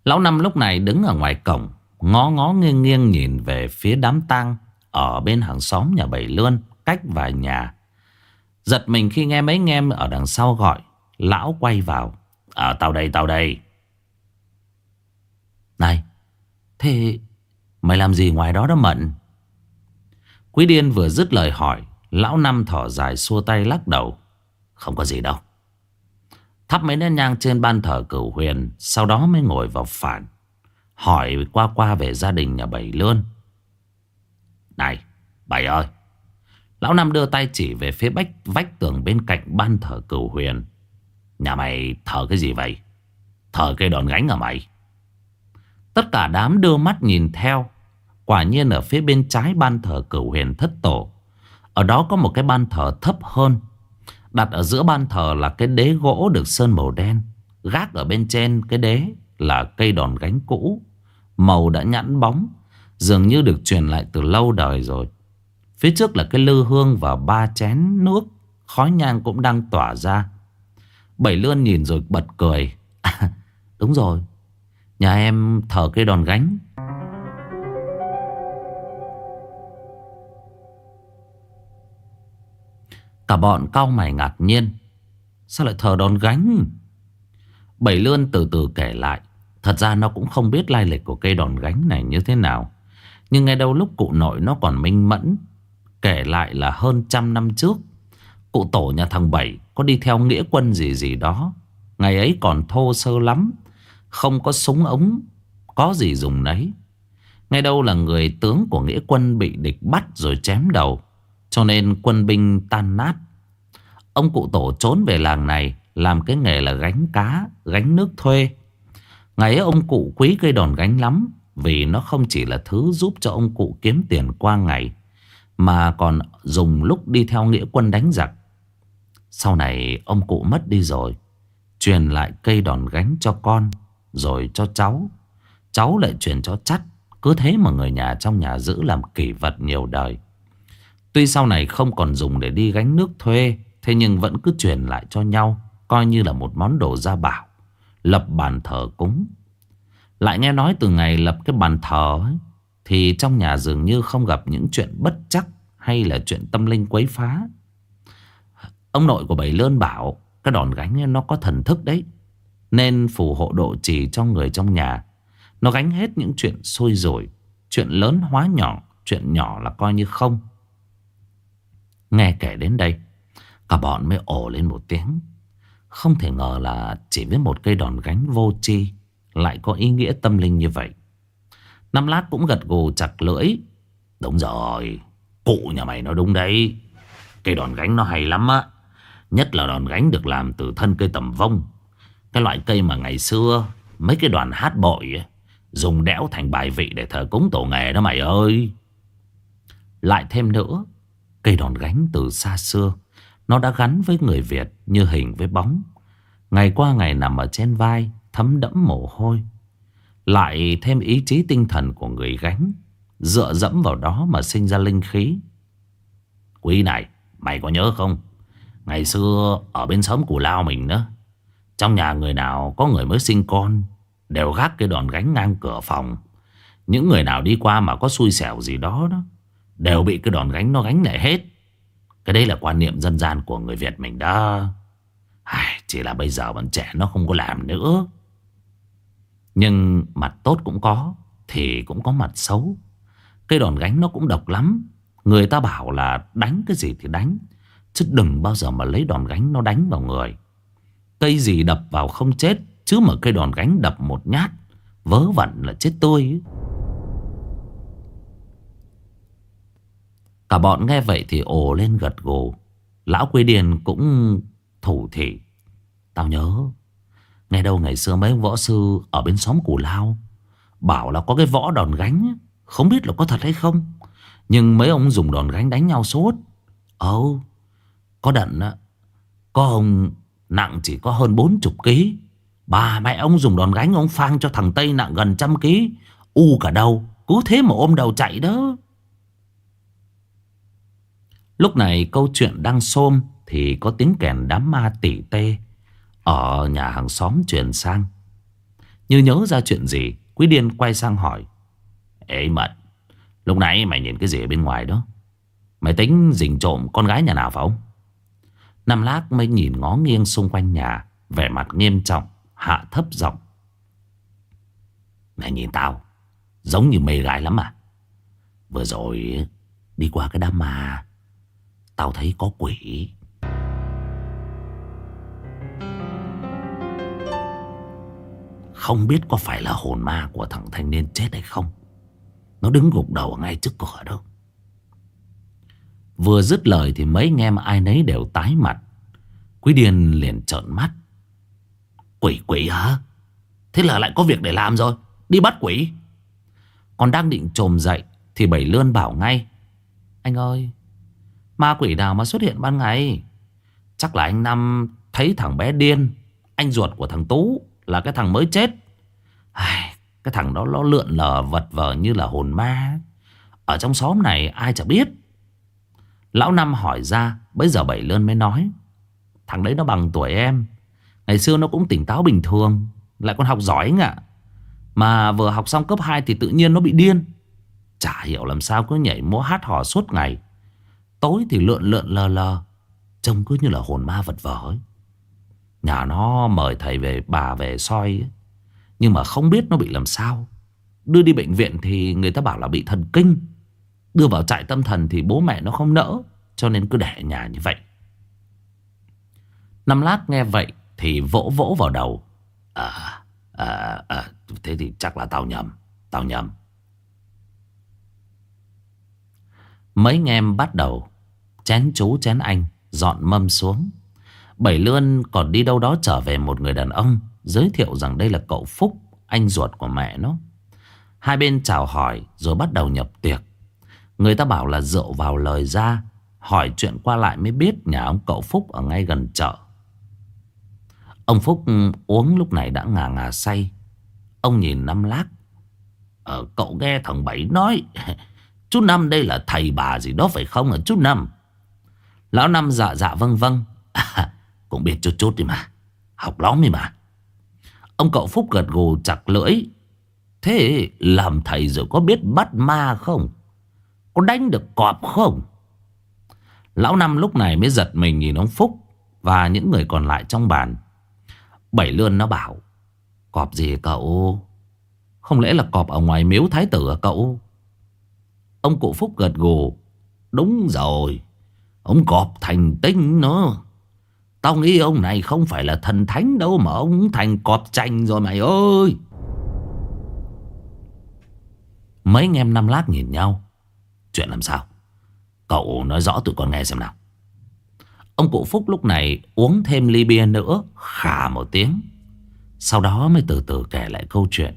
Lão Năm lúc này đứng ở ngoài cổng, Ngó ngó nghiêng nghiêng nhìn về phía đám tang Ở bên hàng xóm nhà Bảy Lươn, Cách vài nhà. Giật mình khi nghe mấy anh em ở đằng sau gọi, Lão quay vào. À tao đây tao đây. Này, Thế mày làm gì ngoài đó đó Mận? Quý điên vừa dứt lời hỏi, Lão Năm thở dài xua tay lắc đầu. Không có gì đâu Thắp mấy nén nhang trên ban thờ cửu huyền, Sau đó mới ngồi vào phản, Hỏi qua qua về gia đình nhà Bảy Lươn. Này, Bảy ơi, Lão Năm đưa tay chỉ về phía bách, vách tường bên cạnh ban thờ cửu huyền. Nhà mày thờ cái gì vậy? Thờ cây đòn gánh à mày? Tất cả đám đưa mắt nhìn theo, Quả nhiên ở phía bên trái ban thờ cửu huyền thất tổ. Ở đó có một cái ban thờ thấp hơn Đặt ở giữa ban thờ là cái đế gỗ được sơn màu đen. Gác ở bên trên cái đế là cây đòn gánh cũ. Màu đã nhẵn bóng Dường như được truyền lại từ lâu đời rồi. Phía trước là cái lư hương và ba chén nước Khói nhang cũng đang tỏa ra. Bảy lươn nhìn rồi bật cười. À, Đúng rồi Nhà em thờ cây đòn gánh. Cả bọn cau mày ngạc nhiên. Sao lại thờ đòn gánh? Bảy lươn từ từ kể lại. Thật ra nó cũng không biết lai lịch của cây đòn gánh này như thế nào. Nhưng ngay đâu lúc cụ nội nó còn minh mẫn, Kể lại là hơn trăm năm trước, Cụ tổ nhà thằng Bảy có đi theo nghĩa quân gì gì đó. Ngày ấy còn thô sơ lắm, Không có súng ống, Có gì dùng nấy. Ngay đâu là người tướng của nghĩa quân bị địch bắt rồi chém đầu. Cho nên quân binh tan nát. Ông cụ tổ trốn về làng này, Làm cái nghề là gánh cá, Gánh nước thuê. Ngày ấy ông cụ quý cây đòn gánh lắm, Vì nó không chỉ là thứ giúp cho ông cụ kiếm tiền qua ngày, Mà còn dùng lúc đi theo nghĩa quân đánh giặc. Sau này ông cụ mất đi rồi, Truyền lại cây đòn gánh cho con, Rồi cho cháu. Cháu lại truyền cho chắt, Cứ thế mà người nhà trong nhà giữ làm kỷ vật nhiều đời. Tuy sau này không còn dùng để đi gánh nước thuê Thế nhưng vẫn cứ truyền lại cho nhau Coi như là một món đồ gia bảo. Lập bàn thờ cúng. Lại nghe nói từ ngày lập cái bàn thờ ấy, Thì trong nhà dường như không gặp những chuyện bất chắc Hay là chuyện tâm linh quấy phá. Ông nội của Bảy Lơn bảo Cái đòn gánh nó có thần thức đấy Nên phù hộ độ trì cho người trong nhà. Nó gánh hết những chuyện xôi rồi, Chuyện lớn hóa nhỏ Chuyện nhỏ là coi như không. Nghe kể đến đây Cả bọn mới ồ lên một tiếng. Không thể ngờ là chỉ với một cây đòn gánh vô tri Lại có ý nghĩa tâm linh như vậy. Năm lát cũng gật gù chặt lưỡi. Đúng rồi Cụ nhà mày nói đúng đấy. Cây đòn gánh nó hay lắm á. Nhất là đòn gánh được làm từ thân cây tầm vông. Cái loại cây mà ngày xưa Mấy cái đoàn hát bội ấy, Dùng đẽo thành bài vị để thờ cúng tổ nghề đó mày ơi. Lại thêm nữa Cây đòn gánh từ xa xưa, Nó đã gắn với người Việt như hình với bóng. Ngày qua ngày nằm ở trên vai, Thấm đẫm mồ hôi. Lại thêm ý chí tinh thần của người gánh, Dựa dẫm vào đó mà sinh ra linh khí. Quý này, Mày có nhớ không? Ngày xưa ở bên xóm Cù Lao mình nữa Trong nhà người nào có người mới sinh con, Đều gác cái đòn gánh ngang cửa phòng. Những người nào đi qua mà có xui xẻo gì đó đó Đều bị cái đòn gánh nó gánh lại hết. Cái đấy là quan niệm dân gian của người Việt mình đó. Ai, Chỉ là bây giờ bọn trẻ nó không có làm nữa. Nhưng mặt tốt cũng có Thì cũng có mặt xấu. Cái đòn gánh nó cũng độc lắm. Người ta bảo là đánh cái gì thì đánh Chứ đừng bao giờ mà lấy đòn gánh nó đánh vào người. Cây gì đập vào không chết Chứ mà cây đòn gánh đập một nhát Vớ vẩn là chết tươi. ấy. Cả bọn nghe vậy thì ồ lên gật gù. Lão Quy Điền cũng thủ thị. Tao nhớ, nghe đâu ngày xưa mấy võ sư Ở bên xóm Cù Lao Bảo là có cái võ đòn gánh Không biết là có thật hay không. Nhưng mấy ông dùng đòn gánh đánh nhau suốt. Ồ, Có đận á, Có ông nặng chỉ có hơn 40 ký. Bà mẹ ông dùng đòn gánh Ông phang cho thằng Tây nặng gần trăm ký. U cả đầu, Cứ thế mà ôm đầu chạy đó. Lúc này câu chuyện đang xôm Thì có tiếng kèn đám ma tỉ tê Ở nhà hàng xóm truyền sang. Như nhớ ra chuyện gì, Quý điên quay sang hỏi, Ê Mận Lúc nãy mày nhìn cái gì ở bên ngoài đó? Mày tính dình trộm con gái nhà nào phải không? Năm lát mới nhìn ngó nghiêng xung quanh nhà, Vẻ mặt nghiêm trọng, Hạ thấp giọng, Mày nhìn tao, Giống như mê gái lắm à? Vừa rồi Đi qua cái đám ma Tao thấy có quỷ. Không biết có phải là hồn ma của thằng thanh niên chết hay không. Nó đứng gục đầu ngay trước cửa đâu. Vừa dứt lời thì mấy anh em ai nấy đều tái mặt. Quý Điền liền trợn mắt. Quỷ quỷ hả? Thế là lại có việc để làm rồi. Đi bắt quỷ. Còn đang định trồm dậy Thì Bảy Lươn bảo ngay. Anh ơi Ma quỷ nào mà xuất hiện ban ngày? Chắc là anh Năm thấy thằng bé điên Anh ruột của thằng Tú Là cái thằng mới chết. Ai, Cái thằng đó nó lượn lờ vật vờ như là hồn ma. Ở trong xóm này ai chả biết. Lão Năm hỏi ra Bây giờ Bảy Lươn mới nói Thằng đấy nó bằng tuổi em. Ngày xưa nó cũng tỉnh táo bình thường Lại còn học giỏi anh ạ. Mà vừa học xong cấp 2 thì tự nhiên nó bị điên. Chả hiểu làm sao cứ nhảy múa hát hò suốt ngày. Tối thì lượn lượn lờ lờ Trông cứ như là hồn ma vật vờ ấy. Nhà nó mời thầy về bà về soi ấy. Nhưng mà không biết nó bị làm sao. Đưa đi bệnh viện thì người ta bảo là bị thần kinh. Đưa vào trại tâm thần thì bố mẹ nó không nỡ Cho nên cứ để nhà như vậy. Năm lát nghe vậy Thì vỗ vỗ vào đầu. À, à, à Thế thì chắc là tao nhầm Tao nhầm. Mấy anh em bắt đầu. Chén chú, chén anh, Dọn mâm xuống. Bảy Lươn còn đi đâu đó trở về một người đàn ông, Giới thiệu rằng đây là cậu Phúc, Anh ruột của mẹ nó. Hai bên chào hỏi, rồi bắt đầu nhập tiệc. Người ta bảo là rượu vào lời ra, Hỏi chuyện qua lại mới biết nhà ông cậu Phúc ở ngay gần chợ. Ông Phúc ừ, uống lúc này đã ngà ngà say. Ông nhìn Năm Lác. Ờ cậu nghe thằng Bảy nói. Chú Năm đây là thầy bà gì đó phải không hả chú Năm? Lão Năm dạ dạ vâng vâng. À, Cũng biết chút chút đi mà. Học lóm đi mà. Ông cậu Phúc gật gù chặt lưỡi. Thế làm thầy rồi có biết bắt ma không? Có đánh được cọp không? Lão Năm lúc này mới giật mình nhìn ông Phúc Và những người còn lại trong bàn. Bảy lươn nó bảo Cọp gì cậu? Không lẽ là cọp ở ngoài miếu thái tử à cậu? Ông cụ Phúc gật gù. Đúng rồi, Ông cọp thành tinh nữa Tao nghĩ ông này không phải là thần thánh đâu Mà ông thành cọp chanh rồi mày ơi. Mấy anh em năm lát nhìn nhau. Chuyện làm sao? Cậu nói rõ tụi con nghe xem nào. Ông cụ Phúc lúc này uống thêm ly bia nữa Khả một tiếng. Sau đó mới từ từ kể lại câu chuyện.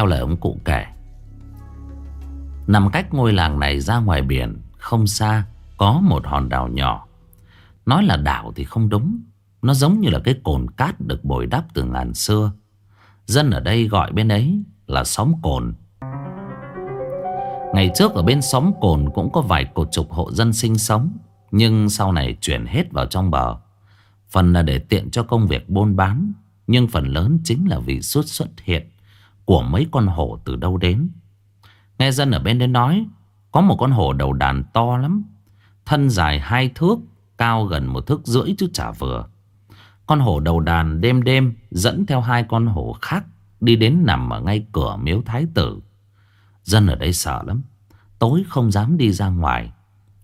Theo lời ông cụ kể. Nằm cách ngôi làng này ra ngoài biển, Không xa, Có một hòn đảo nhỏ. Nói là đảo thì không đúng, Nó giống như là cái cồn cát được bồi đắp từ ngàn xưa. Dân ở đây gọi bên ấy là xóm cồn. Ngày trước ở bên xóm cồn cũng có vài cột trục hộ dân sinh sống, Nhưng sau này chuyển hết vào trong bờ. Phần là để tiện cho công việc buôn bán, Nhưng phần lớn chính là vì suốt xuất hiện của mấy con hổ từ đâu đến. Nghe dân ở bên đấy nói, có một con hổ đầu đàn to lắm. Thân dài hai thước, cao gần một thước rưỡi chứ chả vừa. Con hổ đầu đàn đêm đêm dẫn theo hai con hổ khác đi đến nằm ở ngay cửa miếu thái tử. Dân ở đây sợ lắm. Tối không dám đi ra ngoài.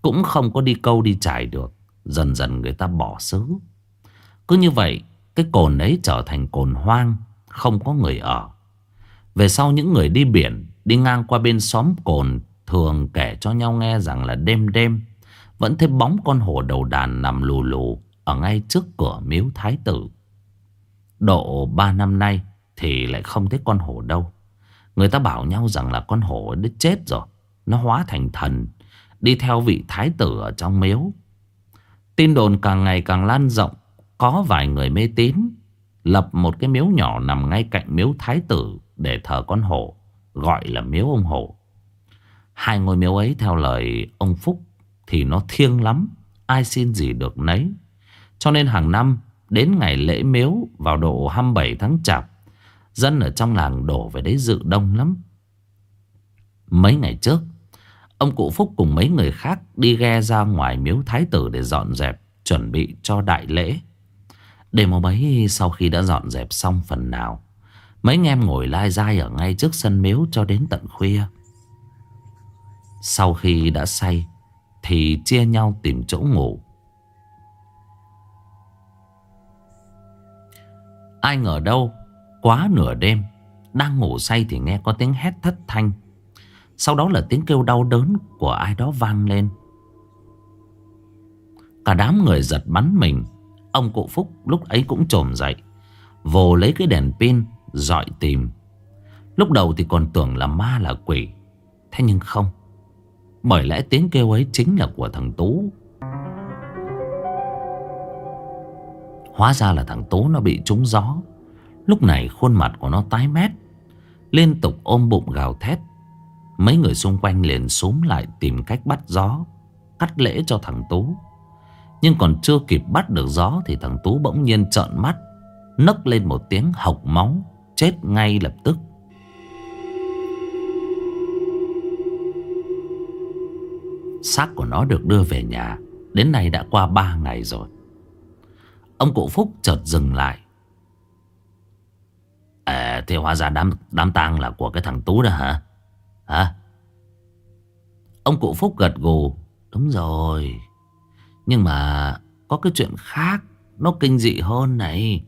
Cũng không có đi câu đi trải được. Dần dần người ta bỏ xứ. Cứ như vậy, cái cồn ấy trở thành cồn hoang, không có người ở. Về sau những người đi biển, Đi ngang qua bên xóm cồn Thường kể cho nhau nghe rằng là đêm đêm, Vẫn thấy bóng con hổ đầu đàn nằm lù lù Ở ngay trước cửa miếu thái tử. Độ 3 năm nay Thì lại không thấy con hổ đâu. Người ta bảo nhau rằng là con hổ đã chết rồi, Nó hóa thành thần, Đi theo vị thái tử ở trong miếu. Tin đồn càng ngày càng lan rộng, Có vài người mê tín, Lập một cái miếu nhỏ nằm ngay cạnh miếu thái tử. Để thờ con hổ Gọi là miếu ông hổ. Hai ngôi miếu ấy theo lời ông Phúc Thì nó thiêng lắm Ai xin gì được nấy. Cho nên hàng năm Đến ngày lễ miếu vào độ 27 tháng chạp Dân ở trong làng đổ về đấy dự đông lắm. Mấy ngày trước Ông cụ Phúc cùng mấy người khác đi ghe ra ngoài miếu thái tử để dọn dẹp, chuẩn bị cho đại lễ. Đêm hôm ấy sau khi đã dọn dẹp xong phần nào, mấy anh em ngồi lai dai ở ngay trước sân miếu cho đến tận khuya. Sau khi đã say thì chia nhau tìm chỗ ngủ. Ai ngờ đâu, quá nửa đêm, đang ngủ say thì nghe có tiếng hét thất thanh. Sau đó là tiếng kêu đau đớn của ai đó vang lên Cả đám người giật bắn mình Ông cụ Phúc lúc ấy cũng trồm dậy Vồ lấy cái đèn pin dọi tìm. Lúc đầu thì còn tưởng là ma là quỷ, Thế nhưng không. Bởi lẽ tiếng kêu ấy chính là của thằng Tú. Hóa ra là thằng Tú nó bị trúng gió. Lúc này khuôn mặt của nó tái mét, Liên tục ôm bụng gào thét. Mấy người xung quanh liền xúm lại tìm cách bắt gió, Cắt lễ cho thằng Tú. Nhưng còn chưa kịp bắt được gió Thì thằng Tú bỗng nhiên trợn mắt, Nấc lên một tiếng hộc máu. Chết ngay lập tức Xác của nó được đưa về nhà Đến nay đã qua 3 ngày rồi Ông cụ Phúc chợt dừng lại ờ, À thì hóa ra đám, đám tang là của cái thằng Tú đó hả Hả? Ông cụ Phúc gật gù. Đúng rồi. Nhưng mà có cái chuyện khác. Nó kinh dị hơn này.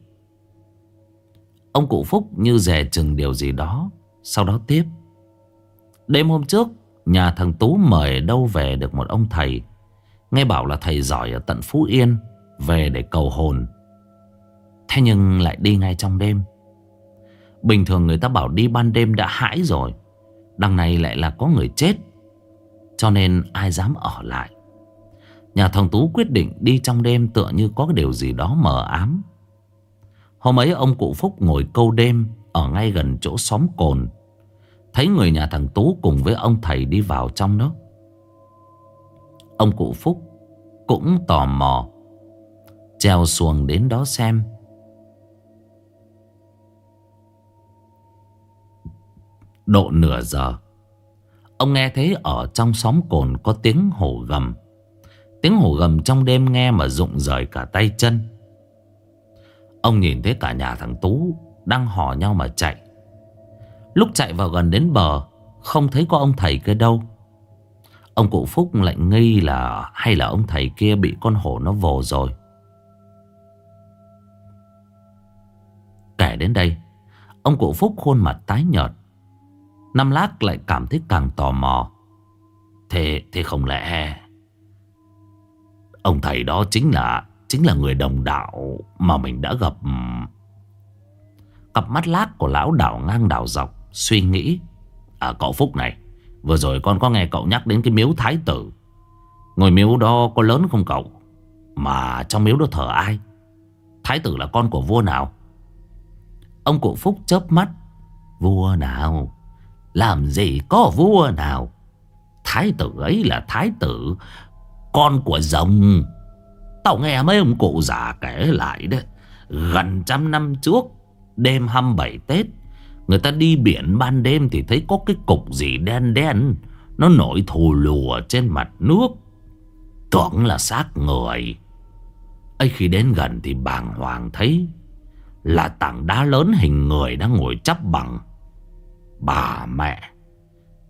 Ông cụ Phúc như dè chừng điều gì đó. Sau đó tiếp. Đêm hôm trước, nhà thằng Tú mời đâu về được một ông thầy. Nghe bảo là thầy giỏi ở tận Phú Yên. Về để cầu hồn. Thế nhưng lại đi ngay trong đêm. Bình thường người ta bảo đi ban đêm đã hãi rồi. Đằng này lại là có người chết Cho nên ai dám ở lại Nhà thằng Tú quyết định đi trong đêm tựa như có điều gì đó mờ ám Hôm ấy ông cụ Phúc ngồi câu đêm Ở ngay gần chỗ xóm cồn. Thấy người nhà thằng Tú cùng với ông thầy đi vào trong đó. Ông cụ Phúc cũng tò mò, Treo xuồng đến đó xem. Độ nửa giờ, Ông nghe thấy ở trong xóm cồn có tiếng hổ gầm. Tiếng hổ gầm trong đêm nghe mà rụng rời cả tay chân. Ông nhìn thấy cả nhà thằng Tú Đang hò nhau mà chạy. Lúc chạy vào gần đến bờ Không thấy có ông thầy kia đâu. Ông cụ Phúc lại nghi là Hay là ông thầy kia bị con hổ nó vồ rồi. Kể đến đây Ông cụ Phúc khuôn mặt tái nhợt. Năm lát lại cảm thấy càng tò mò. Thế, thế không lẽ Ông thầy đó chính là Chính là người đồng đạo Mà mình đã gặp. Cặp mắt lát của lão đảo ngang đảo dọc, Suy nghĩ À cậu Phúc này, Vừa rồi con có nghe cậu nhắc đến cái miếu thái tử. Ngôi miếu đó có lớn không cậu? Mà trong miếu đó thờ ai? Thái tử là con của vua nào? Ông cụ Phúc chớp mắt. Vua nào? Làm gì có vua nào? Thái tử ấy là thái tử, Con của rồng. Tao nghe mấy ông cụ già kể lại đấy. Gần trăm năm trước, Đêm 27 Tết, Người ta đi biển ban đêm Thì thấy có cái cục gì đen đen. Nó nổi thù lùa trên mặt nước. Tưởng là xác người. Ấy khi đến gần thì bàng hoàng thấy Là tảng đá lớn hình người đang ngồi chắp bằng. Bà mẹ,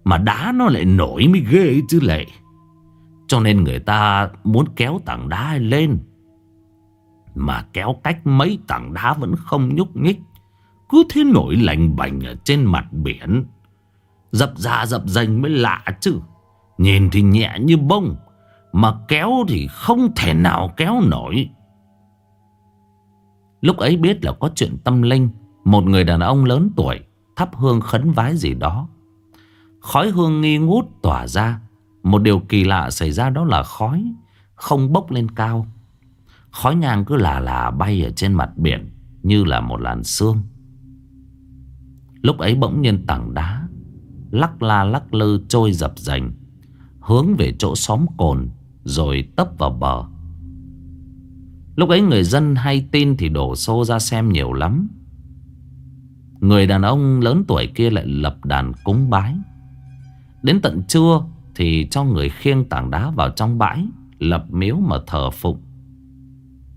Mà đá nó lại nổi mới ghê chứ lệ. Cho nên người ta muốn kéo tảng đá lên. Mà kéo cách mấy tảng đá vẫn không nhúc nhích. Cứ thế nổi lành bành ở trên mặt biển. Dập ra dập dành mới lạ chứ. Nhìn thì nhẹ như bông, Mà kéo thì không thể nào kéo nổi. Lúc ấy biết là có chuyện tâm linh, Một người đàn ông lớn tuổi, Thắp hương khấn vái gì đó. Khói hương nghi ngút tỏa ra một điều kỳ lạ xảy ra đó là khói Không bốc lên cao. Khói nhang cứ là là bay ở trên mặt biển Như là một làn sương. Lúc ấy bỗng nhiên tảng đá Lắc la lắc lư trôi dập dành Hướng về chỗ xóm cồn Rồi tấp vào bờ. Lúc ấy người dân hay tin thì đổ xô ra xem nhiều lắm. Người đàn ông lớn tuổi kia lại lập đàn cúng bái. Đến tận trưa thì cho người khiêng tảng đá vào trong bãi, Lập miếu mà thờ phụng.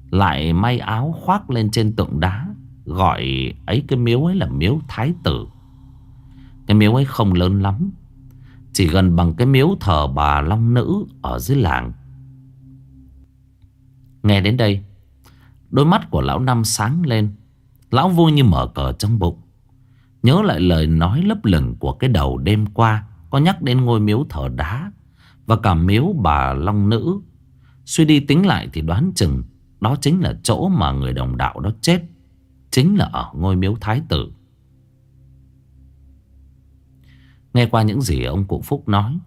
Lại may áo khoác lên trên tượng đá, Gọi ấy cái miếu ấy là miếu thái tử. Cái miếu ấy không lớn lắm, Chỉ gần bằng cái miếu thờ bà Long Nữ ở dưới làng. Nghe đến đây, Đôi mắt của lão Năm sáng lên, Lão vui như mở cờ trong bụng, Nhớ lại lời nói lấp lửng của cái đầu đêm qua. Có nhắc đến ngôi miếu thờ đá Và cả miếu bà Long Nữ. Suy đi tính lại thì đoán chừng Đó chính là chỗ mà người đồng đạo đó chết, Chính là ở ngôi miếu thái tử. Nghe qua những gì ông cụ Phúc nói,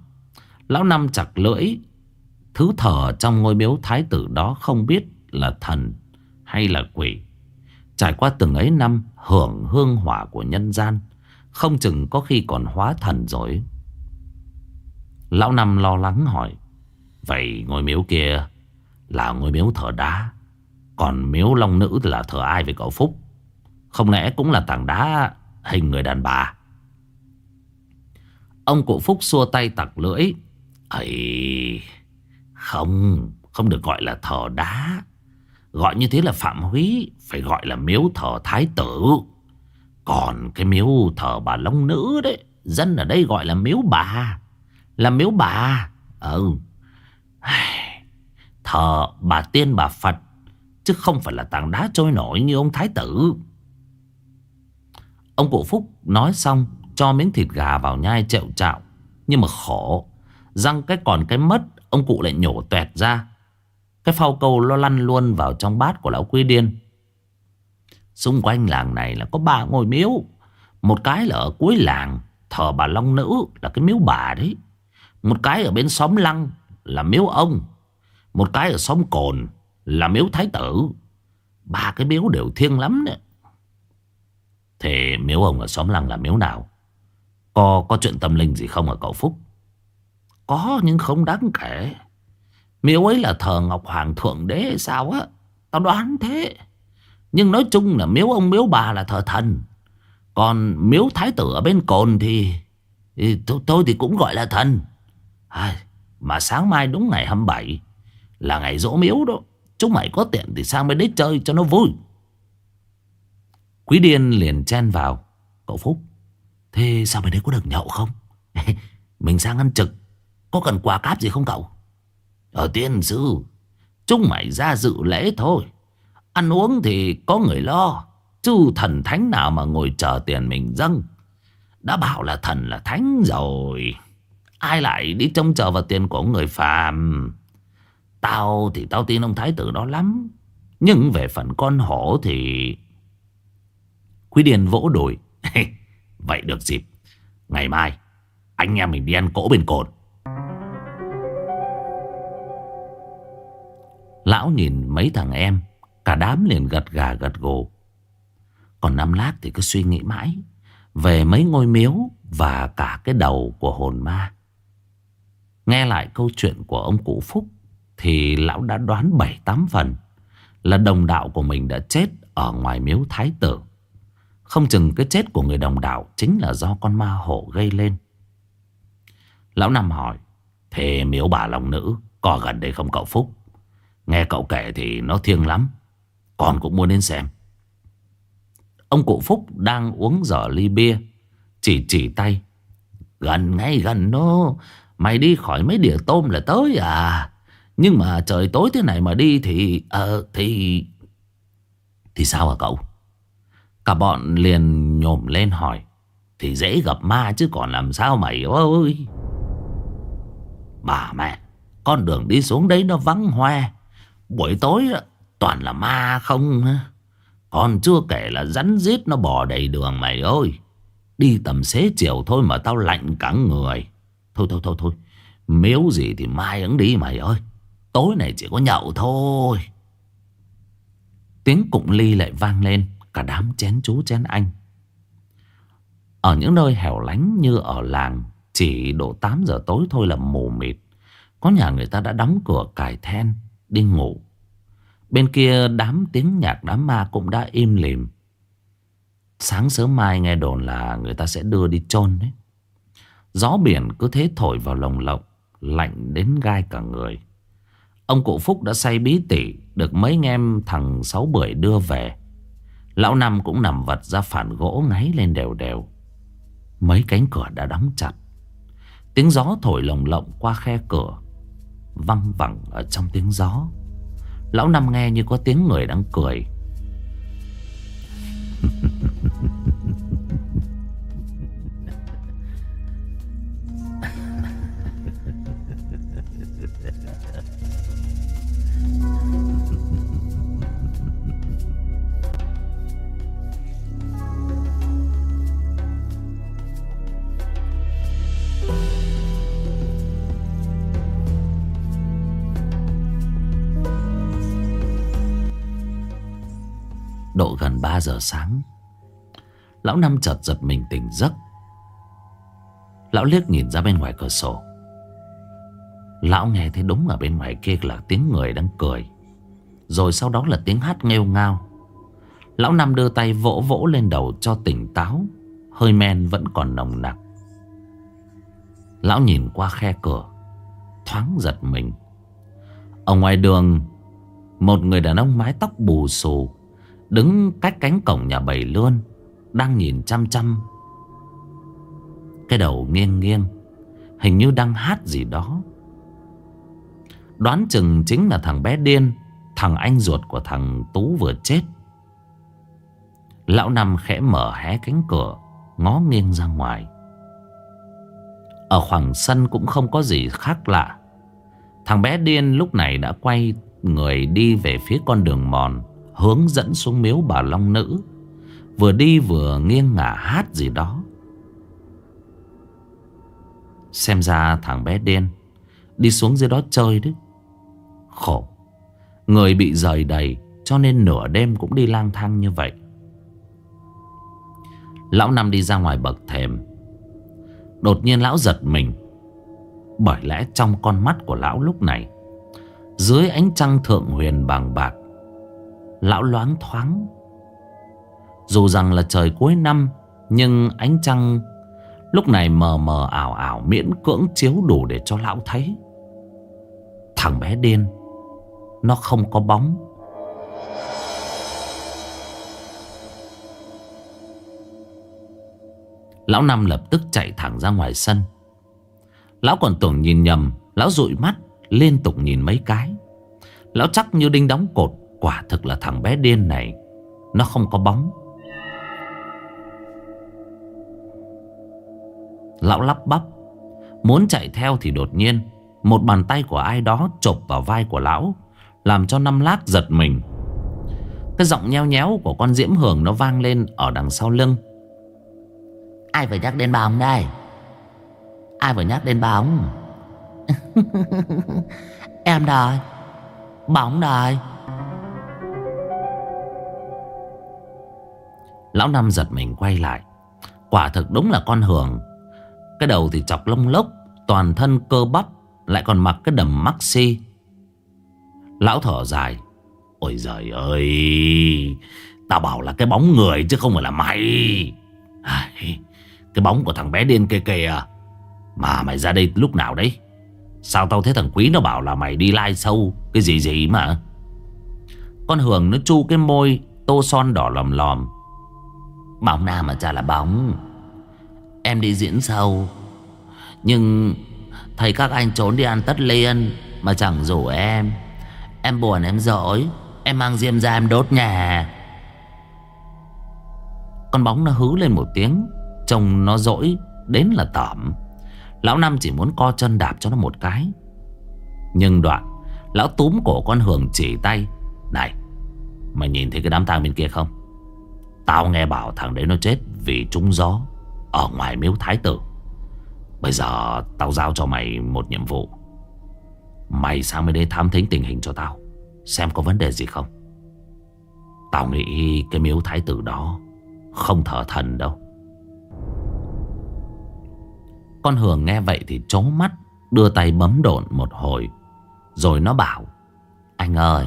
Lão Năm chặt lưỡi, Thứ thờ trong ngôi miếu thái tử đó không biết là thần hay là quỷ. Trải qua từng ấy năm hưởng hương hỏa của nhân gian, Không chừng có khi còn hóa thần rồi. Lão Năm lo lắng hỏi, Vậy ngôi miếu kia là ngôi miếu thờ đá, Còn miếu long nữ là thờ ai với cậu Phúc? Không lẽ cũng là tảng đá hình người đàn bà? Ông cụ Phúc xua tay tặc lưỡi ấy Không Không được gọi là thờ đá. Gọi như thế là phạm húy, Phải gọi là miếu thờ thái tử. Còn cái miếu thờ bà Long Nữ đấy, Dân ở đây gọi là miếu bà. Là miếu bà à? Ừ. Thờ bà tiên bà Phật, Chứ không phải là tảng đá trôi nổi như ông thái tử. Ông cụ Phúc nói xong, Cho miếng thịt gà vào nhai trẹo trạo Nhưng mà khổ, Răng cái còn cái mất, Ông cụ lại nhổ tuẹt ra. Cái phao câu lo lăn luôn vào trong bát của lão Quy điên. Xung quanh làng này là có ba ngôi miếu. Một cái là ở cuối làng, Thờ bà Long Nữ là cái miếu bà đấy. Một cái ở bên xóm Lăng là miếu ông Một cái ở xóm Cồn là miếu Thái Tử. Ba cái miếu đều thiêng lắm đấy Thế miếu ông ở xóm Lăng là miếu nào? Có có chuyện tâm linh gì không ở cậu Phúc? Có nhưng không đáng kể. Miếu ấy là thờ Ngọc Hoàng Thượng Đế hay sao á? Tao đoán thế. Nhưng nói chung là miếu ông miếu bà là thờ thần. Còn miếu thái tử ở bên cồn thì, thì tôi, thì cũng gọi là thần. Ai, Mà sáng mai đúng ngày 27 Là ngày dỗ miếu đó. Chúng mày có tiện thì sang bên đấy chơi cho nó vui. Quý điên liền chen vào. Cậu Phúc Thế sao bên đấy có được nhậu không? Mình sang ăn trực. Có cần quà cáp gì không cậu? Ở tiên sư Chúng mày ra dự lễ thôi. Ăn uống thì có người lo Chứ thần thánh nào mà ngồi chờ tiền mình dâng. Đã bảo là thần là thánh rồi. Ai lại đi trông chờ vào tiền của người phàm? Tao thì tao tin ông thái tử đó lắm. Nhưng về phần con hổ thì Quý điền vỗ đùi. Vậy được dịp. Ngày mai, Anh em mình đi ăn cỗ bên cồn. Lão nhìn mấy thằng em, Cả đám liền gật gà gật gù. Còn năm lát thì cứ suy nghĩ mãi Về mấy ngôi miếu Và cả cái đầu của hồn ma. Nghe lại câu chuyện của ông cụ Phúc Thì lão đã đoán bảy tám phần Là đồng đạo của mình đã chết Ở ngoài miếu thái tử. Không chừng cái chết của người đồng đạo Chính là do con ma hổ gây lên. Lão năm hỏi, Thế miếu bà lòng nữ Có gần đây không cậu Phúc? Nghe cậu kể thì nó thiêng lắm, Con cũng muốn đến xem. Ông cụ Phúc đang uống dở ly bia, Chỉ chỉ tay, Gần ngay gần nó Mày đi khỏi mấy đĩa tôm là tới à. Nhưng mà trời tối thế này mà đi thì Ờ thì Thì sao hả cậu? Cả bọn liền nhổm lên hỏi. Thì dễ gặp ma chứ còn làm sao mày ơi Bà mẹ, Con đường đi xuống đấy nó vắng hoe. Buổi tối toàn là ma không Còn chưa kể là rắn giết nó bò đầy đường mày ơi. Đi tầm xế chiều thôi mà tao lạnh cả người. Thôi thôi thôi thôi. Miếu gì thì mai ứng đi mày ơi. Tối này chỉ có nhậu thôi. Tiếng cụng ly lại vang lên, Cả đám chén chú, chén anh. Ở những nơi hẻo lánh như ở làng, Chỉ độ 8 giờ tối thôi là mù mịt. Có nhà người ta đã đóng cửa cài then, Đi ngủ. Bên kia đám tiếng nhạc, đám ma cũng đã im lìm. Sáng sớm mai nghe đồn là người ta sẽ đưa đi chôn đấy. Gió biển cứ thế thổi vào lồng lộng, Lạnh đến gai cả người. Ông cụ Phúc đã say bí tỉ, Được mấy anh em thằng Sáu Bưởi đưa về. Lão Năm cũng nằm vật ra phản gỗ ngáy lên đều đều. Mấy cánh cửa đã đóng chặt. Tiếng gió thổi lồng lộng qua khe cửa, Văng vẳng ở trong tiếng gió. Lão Năm nghe như có tiếng người đang cười. 3 giờ sáng. Lão Năm chợt giật mình tỉnh giấc. Lão liếc nhìn ra bên ngoài cửa sổ. Lão nghe thấy đúng ở bên ngoài kia là tiếng người đang cười. Rồi sau đó là tiếng hát nghêu ngao. Lão Năm đưa tay vỗ vỗ lên đầu cho tỉnh táo, Hơi men vẫn còn nồng nặc. Lão nhìn qua khe cửa, Thoáng giật mình. Ở ngoài đường, Một người đàn ông mái tóc bù xù Đứng cách cánh cổng nhà bảy luôn, Đang nhìn chăm chăm. Cái đầu nghiêng nghiêng Hình như đang hát gì đó. Đoán chừng chính là thằng bé điên Thằng anh ruột của thằng Tú vừa chết. Lão Năm khẽ mở hé cánh cửa Ngó nghiêng ra ngoài. Ở khoảng sân cũng không có gì khác lạ. Thằng bé điên lúc này đã quay người đi về phía con đường mòn. Hướng dẫn xuống miếu bà Long Nữ. Vừa đi vừa nghiêng ngả hát gì đó. Xem ra thằng bé đen Đi xuống dưới đó chơi đấy. Khổ, Người bị rời đầy, Cho nên nửa đêm cũng đi lang thang như vậy. Lão Năm đi ra ngoài bậc thềm. Đột nhiên lão giật mình, Bởi lẽ trong con mắt của lão lúc này, Dưới ánh trăng thượng huyền bằng bạc Lão loáng thoáng. Dù rằng là trời cuối năm, Nhưng ánh trăng Lúc này mờ mờ ảo ảo Miễn cưỡng chiếu đủ để cho lão thấy. Thằng bé điên, Nó không có bóng. Lão Năm lập tức chạy thẳng ra ngoài sân. Lão còn tưởng nhìn nhầm, Lão dụi mắt, Liên tục nhìn mấy cái. Lão chắc như đinh đóng cột. Quả thực là thằng bé điên này, Nó không có bóng. Lão lắp bắp, Muốn chạy theo thì đột nhiên, Một bàn tay của ai đó chộp vào vai của lão, Làm cho năm lát giật mình. Cái giọng nheo nhéo của con diễm hưởng Nó vang lên ở đằng sau lưng. Ai vừa nhắc đến bóng đây? Ai vừa nhắc đến bóng Em đây Bóng đây Lão Năm giật mình quay lại. Quả thực đúng là con Hường. Cái đầu thì chọc lông lốc, Toàn thân cơ bắp, Lại còn mặc cái đầm maxi Lão thở dài. Ôi giời ơi, Tao bảo là cái bóng người chứ không phải là mày. Cái bóng của thằng bé điên kia kìa. Mà mày ra đây lúc nào đấy? Sao tao thấy thằng Quý nó bảo là mày đi lai sâu? Cái gì gì mà? Con Hường nó chu cái môi, Tô son đỏ lòm lòm. Bóng nào mà chả là bóng. Em đi diễn sâu. Nhưng Thấy các anh trốn đi ăn tất liên Mà chẳng rủ em. Em buồn, em dỗi. Em mang diêm ra, em đốt nhà. Con bóng nó hứ lên một tiếng. Trông nó dỗi Đến là tẩm Lão Năm chỉ muốn co chân đạp cho nó một cái. Nhưng đoạn, Lão túm cổ con Hường chỉ tay. Này, Mày nhìn thấy cái đám tang bên kia không? Tao nghe bảo thằng đấy nó chết vì trúng gió Ở ngoài miếu thái tử. Bây giờ tao giao cho mày một nhiệm vụ. Mày sang bên đây thám thính tình hình cho tao, Xem có vấn đề gì không. Tao nghĩ cái miếu thái tử đó Không thở thần đâu. Con Hường nghe vậy thì trố mắt, Đưa tay bấm độn một hồi. Rồi nó bảo, Anh ơi,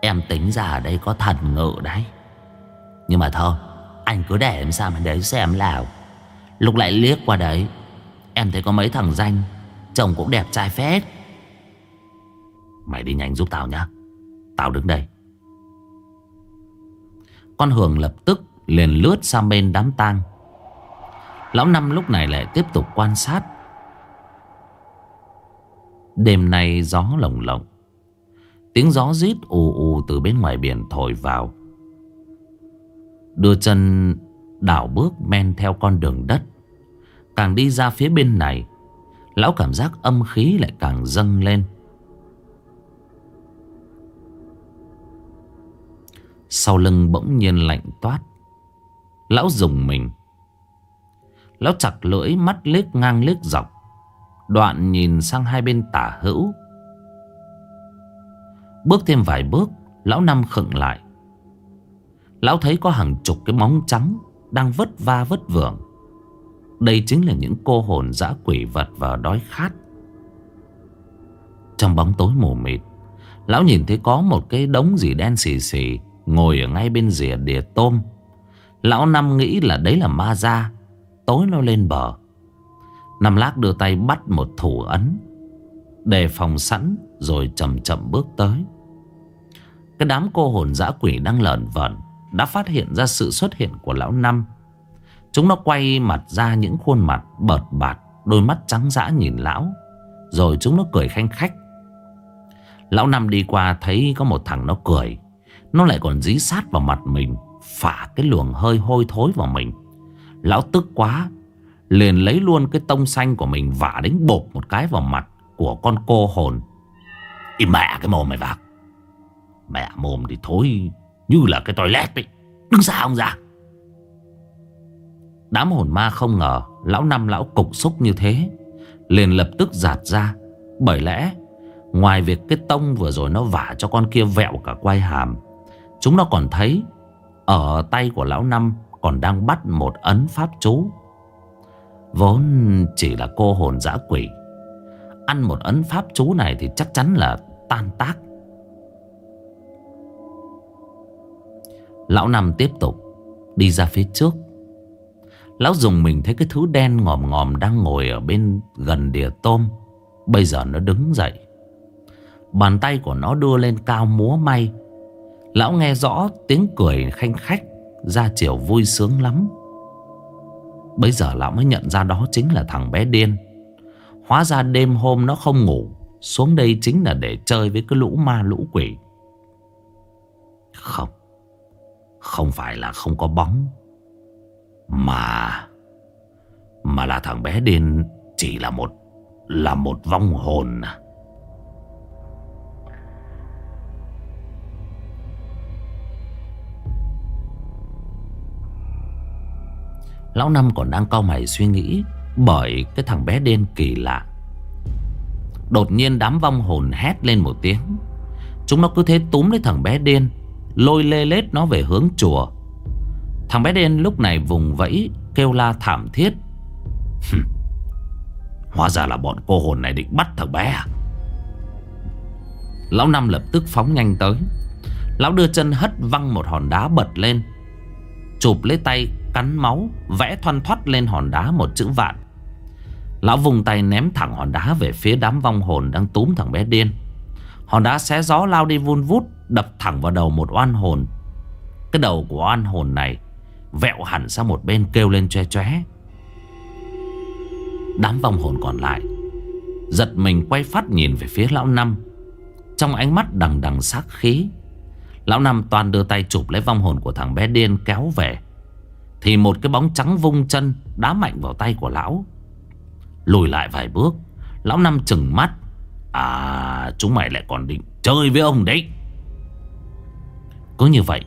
Em tính ra ở đây có thần ngự đấy. Nhưng mà thôi, Anh cứ để em sang bên đấy xem nào. Lúc lại liếc qua đấy, Em thấy có mấy thằng danh Chồng cũng đẹp trai phết. Mày đi nhanh giúp tao nhá. Tao đứng đây. Con Hường lập tức liền lướt sang bên đám tang. Lão Năm lúc này lại tiếp tục quan sát. Đêm nay gió lồng lộng. Tiếng gió rít ù ù từ bên ngoài biển thổi vào. Đưa chân đảo bước men theo con đường đất. Càng đi ra phía bên này, Lão cảm giác âm khí lại càng dâng lên. Sau lưng bỗng nhiên lạnh toát, Lão dùng mình. Lão chặt lưỡi mắt liếc ngang liếc dọc, Đoạn nhìn sang hai bên tả hữu. Bước thêm vài bước, Lão Năm khựng lại. Lão thấy có hàng chục cái móng trắng Đang vất va vất vưởng. Đây chính là những cô hồn dã quỷ vật và đói khát. Trong bóng tối mù mịt, Lão nhìn thấy có một cái đống gì đen xì xì Ngồi ở ngay bên rìa đìa tôm. Lão Năm nghĩ là đấy là ma da, Tối nó lên bờ. Năm lác đưa tay bắt một thủ ấn, Đề phòng sẵn Rồi chậm chậm bước tới. Cái đám cô hồn dã quỷ đang lợn vợn đã phát hiện ra sự xuất hiện của lão Năm. Chúng nó quay mặt ra những khuôn mặt bợt bạt, Đôi mắt trắng dã nhìn lão. Rồi chúng nó cười khanh khách. Lão Năm đi qua thấy có một thằng nó cười. Nó lại còn dí sát vào mặt mình, Phả cái luồng hơi hôi thối vào mình. Lão tức quá, Liền lấy luôn cái tông xanh của mình Vả đánh bột một cái vào mặt Của con cô hồn. Im mẹ cái mồm mày vạc Mẹ mồm thì thối như là cái toilet ấy. Đứng ra không ra Đám hồn ma không ngờ Lão năm, lão cục xúc như thế. Liền lập tức giạt ra. Bởi lẽ, Ngoài việc cái tông vừa rồi nó vả cho con kia vẹo cả quay hàm, Chúng nó còn thấy Ở tay của lão năm Còn đang bắt một ấn pháp chú. Vốn chỉ là cô hồn dã quỷ. Ăn một ấn pháp chú này thì chắc chắn là tan tác. Lão nằm tiếp tục, Đi ra phía trước. Lão dùng mình thấy cái thứ đen ngòm ngòm Đang ngồi ở bên gần đìa tôm, Bây giờ nó đứng dậy. Bàn tay của nó đưa lên cao múa may. Lão nghe rõ tiếng cười khanh khách, Ra chiều vui sướng lắm. Bây giờ lão mới nhận ra đó chính là thằng bé điên. Hóa ra đêm hôm nó không ngủ, Xuống đây chính là để chơi với cái lũ ma lũ quỷ. Không. Không phải là không có bóng, Mà Mà là thằng bé điên Chỉ là một Là một vong hồn à. Lão Năm còn đang cau mày suy nghĩ Bởi cái thằng bé đen kỳ lạ. Đột nhiên đám vong hồn hét lên một tiếng. Chúng nó cứ thế túm lấy thằng bé đen Lôi lê lết nó về hướng chùa. Thằng bé đen lúc này vùng vẫy, Kêu la thảm thiết. Hóa ra là bọn cô hồn này định bắt thằng bé à? Lão Năm lập tức phóng nhanh tới. Lão đưa chân hất văng một hòn đá bật lên, Chụp lấy tay, cắn máu, Vẽ thoăn thoắt lên hòn đá một chữ vạn. Lão vùng tay ném thẳng hòn đá về phía đám vong hồn đang túm thằng bé điên. Hòn đá xé gió lao đi vun vút, Đập thẳng vào đầu một oan hồn. Cái đầu của oan hồn này Vẹo hẳn sang một bên kêu lên che che Đám vong hồn còn lại Giật mình quay phát nhìn về phía lão năm. Trong ánh mắt đằng đằng sát khí, Lão năm toàn đưa tay chụp lấy vong hồn của thằng bé điên kéo về. Thì một cái bóng trắng vung chân Đá mạnh vào tay của lão. Lùi lại vài bước, Lão Năm chừng mắt À chúng mày lại còn định chơi với ông đấy. Cứ như vậy,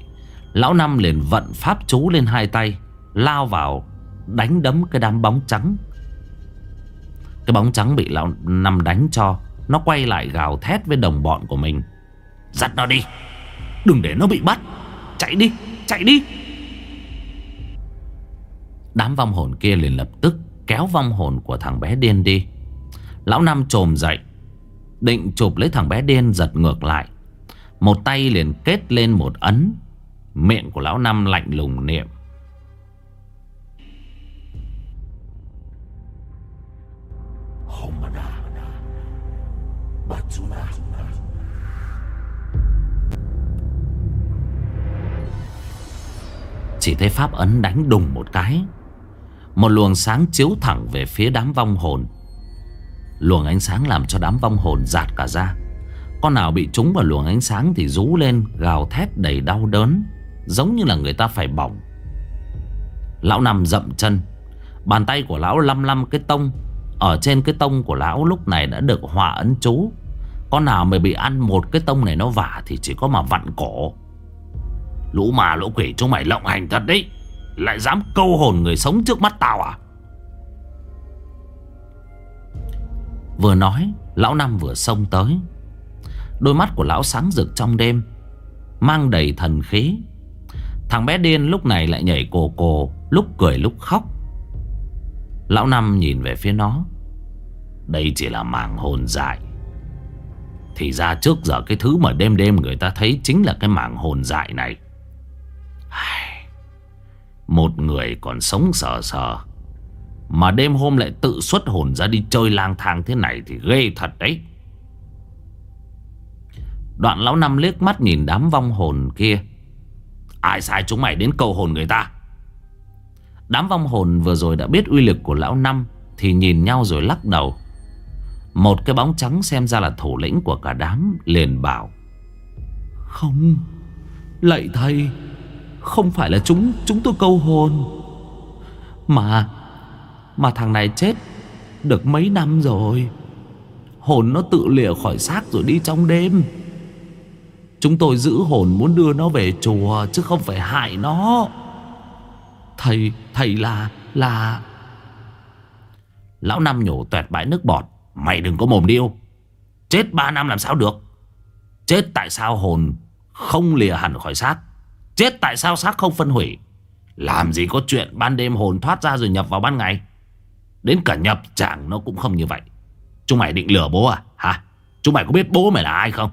Lão Năm liền vận pháp chú lên hai tay, Lao vào Đánh đấm cái đám bóng trắng. Cái bóng trắng bị lão Năm đánh cho Nó quay lại gào thét với đồng bọn của mình. Dắt nó đi, Đừng để nó bị bắt. Chạy đi Chạy đi. Đám vong hồn kia liền lập tức Kéo vong hồn của thằng bé điên đi. Lão Năm trồm dậy Định chụp lấy thằng bé điên giật ngược lại. Một tay liền kết lên một ấn. Miệng của lão Năm lạnh lùng niệm. Chỉ thấy pháp ấn đánh đùng một cái. Một luồng sáng chiếu thẳng về phía đám vong hồn. Luồng ánh sáng làm cho đám vong hồn giạt cả ra. Con nào bị trúng vào luồng ánh sáng thì rú lên, Gào thét đầy đau đớn, Giống như là người ta phải bỏng. Lão nằm dậm chân, Bàn tay của lão lăm lăm cái tông, Ở trên cái tông của lão lúc này đã được hòa ấn chú. Con nào mà bị ăn một cái tông này nó vả Thì chỉ có mà vặn cổ. Lũ mà lũ quỷ, chúng mày lộng hành thật đấy. Lại dám câu hồn người sống trước mắt tao à? Vừa nói, Lão Năm vừa xông tới. Đôi mắt của lão sáng rực trong đêm, Mang đầy thần khí. Thằng bé điên lúc này lại nhảy cổ cổ Lúc cười lúc khóc. Lão Năm nhìn về phía nó. Đây chỉ là màng hồn dại. Thì ra trước giờ cái thứ mà đêm đêm người ta thấy Chính là cái màng hồn dại này. Một người còn sống sờ sờ. Mà đêm hôm lại tự xuất hồn ra đi chơi lang thang thế này Thì ghê thật đấy. Đoạn lão năm liếc mắt nhìn đám vong hồn kia. Ai sai chúng mày đến cầu hồn người ta? Đám vong hồn vừa rồi đã biết uy lực của lão năm Thì nhìn nhau rồi lắc đầu. Một cái bóng trắng xem ra là thủ lĩnh của cả đám liền bảo, Không, Lạy thầy, Không phải là chúng chúng tôi câu hồn. Mà mà thằng này chết Được mấy năm rồi. Hồn nó tự lìa khỏi xác rồi đi trong đêm. Chúng tôi giữ hồn muốn đưa nó về chùa Chứ không phải hại nó. Thầy, thầy là, là Lão Năm nhổ tuẹt bãi nước bọt. Mày đừng có mồm điêu. Chết ba năm làm sao được? Chết tại sao hồn không lìa hẳn khỏi xác? Chết tại sao xác không phân hủy? Làm gì có chuyện ban đêm hồn thoát ra rồi nhập vào ban ngày? Đến cả nhập trạng nó cũng không như vậy. Chúng mày định lừa bố à? Hả? Chúng mày có biết bố mày là ai không?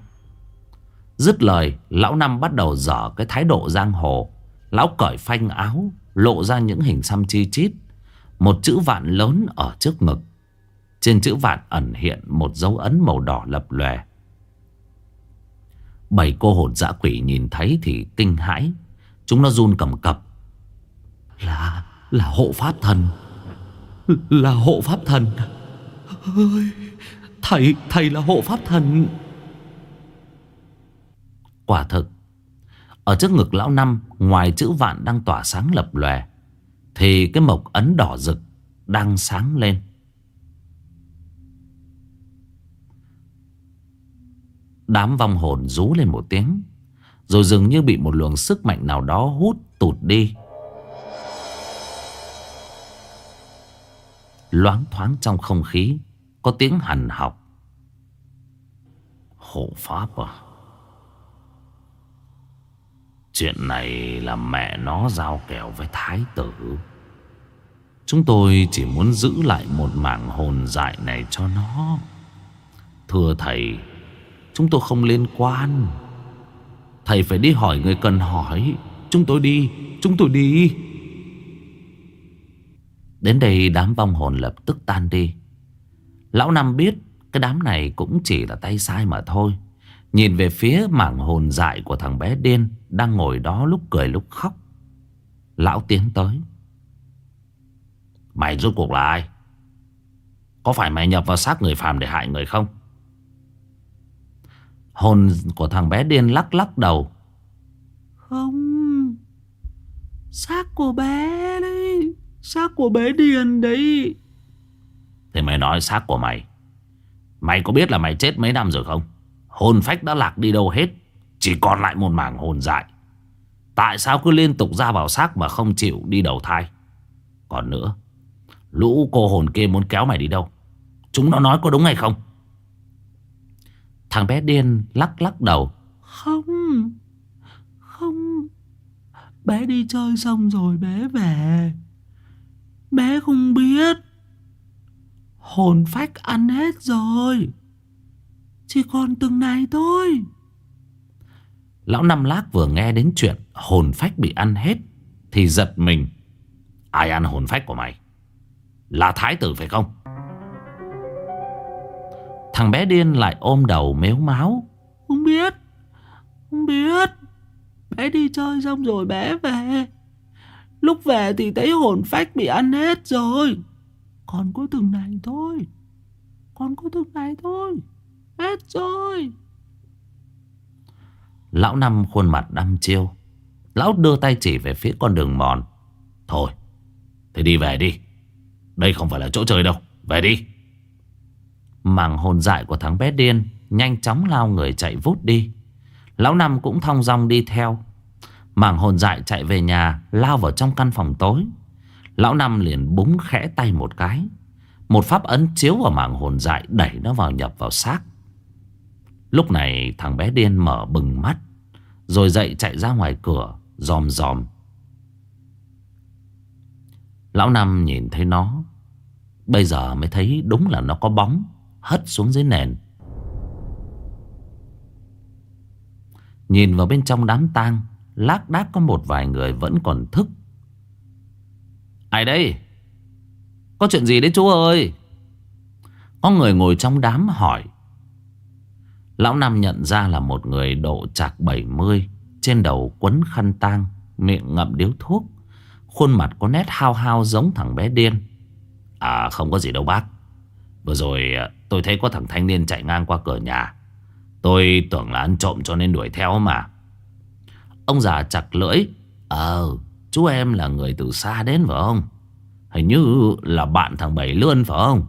Dứt lời, Lão Năm bắt đầu dở cái thái độ giang hồ. Lão cởi phanh áo, Lộ ra những hình xăm chi chít. Một chữ vạn lớn ở trước ngực. Trên chữ vạn ẩn hiện Một dấu ấn màu đỏ lập lòe. Bảy cô hồn dã quỷ nhìn thấy thì kinh hãi. Chúng nó run cầm cập. Là Là hộ pháp thần. Là hộ pháp thần. Ơi Thầy Thầy là hộ pháp thần. Quả thực Ở trước ngực lão năm Ngoài chữ vạn đang tỏa sáng lập lòe Thì cái mộc ấn đỏ rực Đang sáng lên. Đám vong hồn rú lên một tiếng Rồi dường như bị một luồng sức mạnh nào đó hút tụt đi Loáng thoáng trong không khí, Có tiếng hằn học. Hộ pháp à? Chuyện này là mẹ nó giao kèo với thái tử. Chúng tôi chỉ muốn giữ lại một mảng hồn dại này cho nó. Thưa thầy, Chúng tôi không liên quan. Thầy phải đi hỏi người cần hỏi. Chúng tôi đi, Chúng tôi đi. Đến đây đám vong hồn lập tức tan đi. Lão Năm biết Cái đám này cũng chỉ là tay sai mà thôi. Nhìn về phía mảng hồn dại của thằng bé điên Đang ngồi đó lúc cười lúc khóc. Lão tiến tới. Mày rốt cuộc là ai? Có phải mày nhập vào xác người phàm để hại người không? Hồn của thằng bé điên lắc lắc đầu. Không. Xác của bé đấy Xác của bé điên đấy. Thì mày nói xác của mày. Mày có biết là mày chết mấy năm rồi không? Hồn phách đã lạc đi đâu hết Chỉ còn lại một mảng hồn dại. Tại sao cứ liên tục ra vào xác mà không chịu đi đầu thai? Còn nữa Lũ cô hồn kia muốn kéo mày đi đâu? Chúng nó nói có đúng hay không? Thằng bé điên lắc lắc đầu. Không Không. Bé đi chơi xong rồi bé về Bé không biết. Hồn phách ăn hết rồi. Chỉ còn từng này thôi. Lão Năm Lác vừa nghe đến chuyện Hồn phách bị ăn hết Thì giật mình. Ai ăn hồn phách của mày? Là thái tử phải không? Thằng bé điên lại ôm đầu mếu máu. Không biết. Không biết. Bé đi chơi xong rồi bé về Lúc về thì thấy hồn phách bị ăn hết rồi. Còn có từng này thôi. Còn có từng này thôi. Hết rồi. Lão Năm khuôn mặt đăm chiêu. Lão đưa tay chỉ về phía con đường mòn. Thôi Thì đi về đi. Đây không phải là chỗ chơi đâu. Về đi. Màng hồn dại của thằng bé điên Nhanh chóng lao người chạy vút đi. Lão Năm cũng thong dong đi theo. Màng hồn dại chạy về nhà, Lao vào trong căn phòng tối. Lão Năm liền búng khẽ tay một cái. Một pháp ấn chiếu vào màng hồn dại Đẩy nó vào nhập vào xác. Lúc này thằng bé điên mở bừng mắt, Rồi dậy chạy ra ngoài cửa, Dòm dòm. Lão Năm nhìn thấy nó, Bây giờ mới thấy đúng là nó có bóng, Hất xuống dưới nền. Nhìn vào bên trong đám tang Lác đác có một vài người vẫn còn thức. Ai đây? Có chuyện gì đấy chú ơi? Có người ngồi trong đám hỏi. Lão Nam nhận ra là một người độ chạc 70 Trên đầu quấn khăn tang, Miệng ngậm điếu thuốc. Khuôn mặt có nét hao hao giống thằng bé điên. À không có gì đâu, bác. Vừa rồi à, tôi thấy có thằng thanh niên chạy ngang qua cửa nhà. Tôi tưởng là ăn trộm cho nên đuổi theo mà. Ông già chặt lưỡi. Ờ chú em là người từ xa đến phải không? Hình như là bạn thằng Bảy Lươn phải không?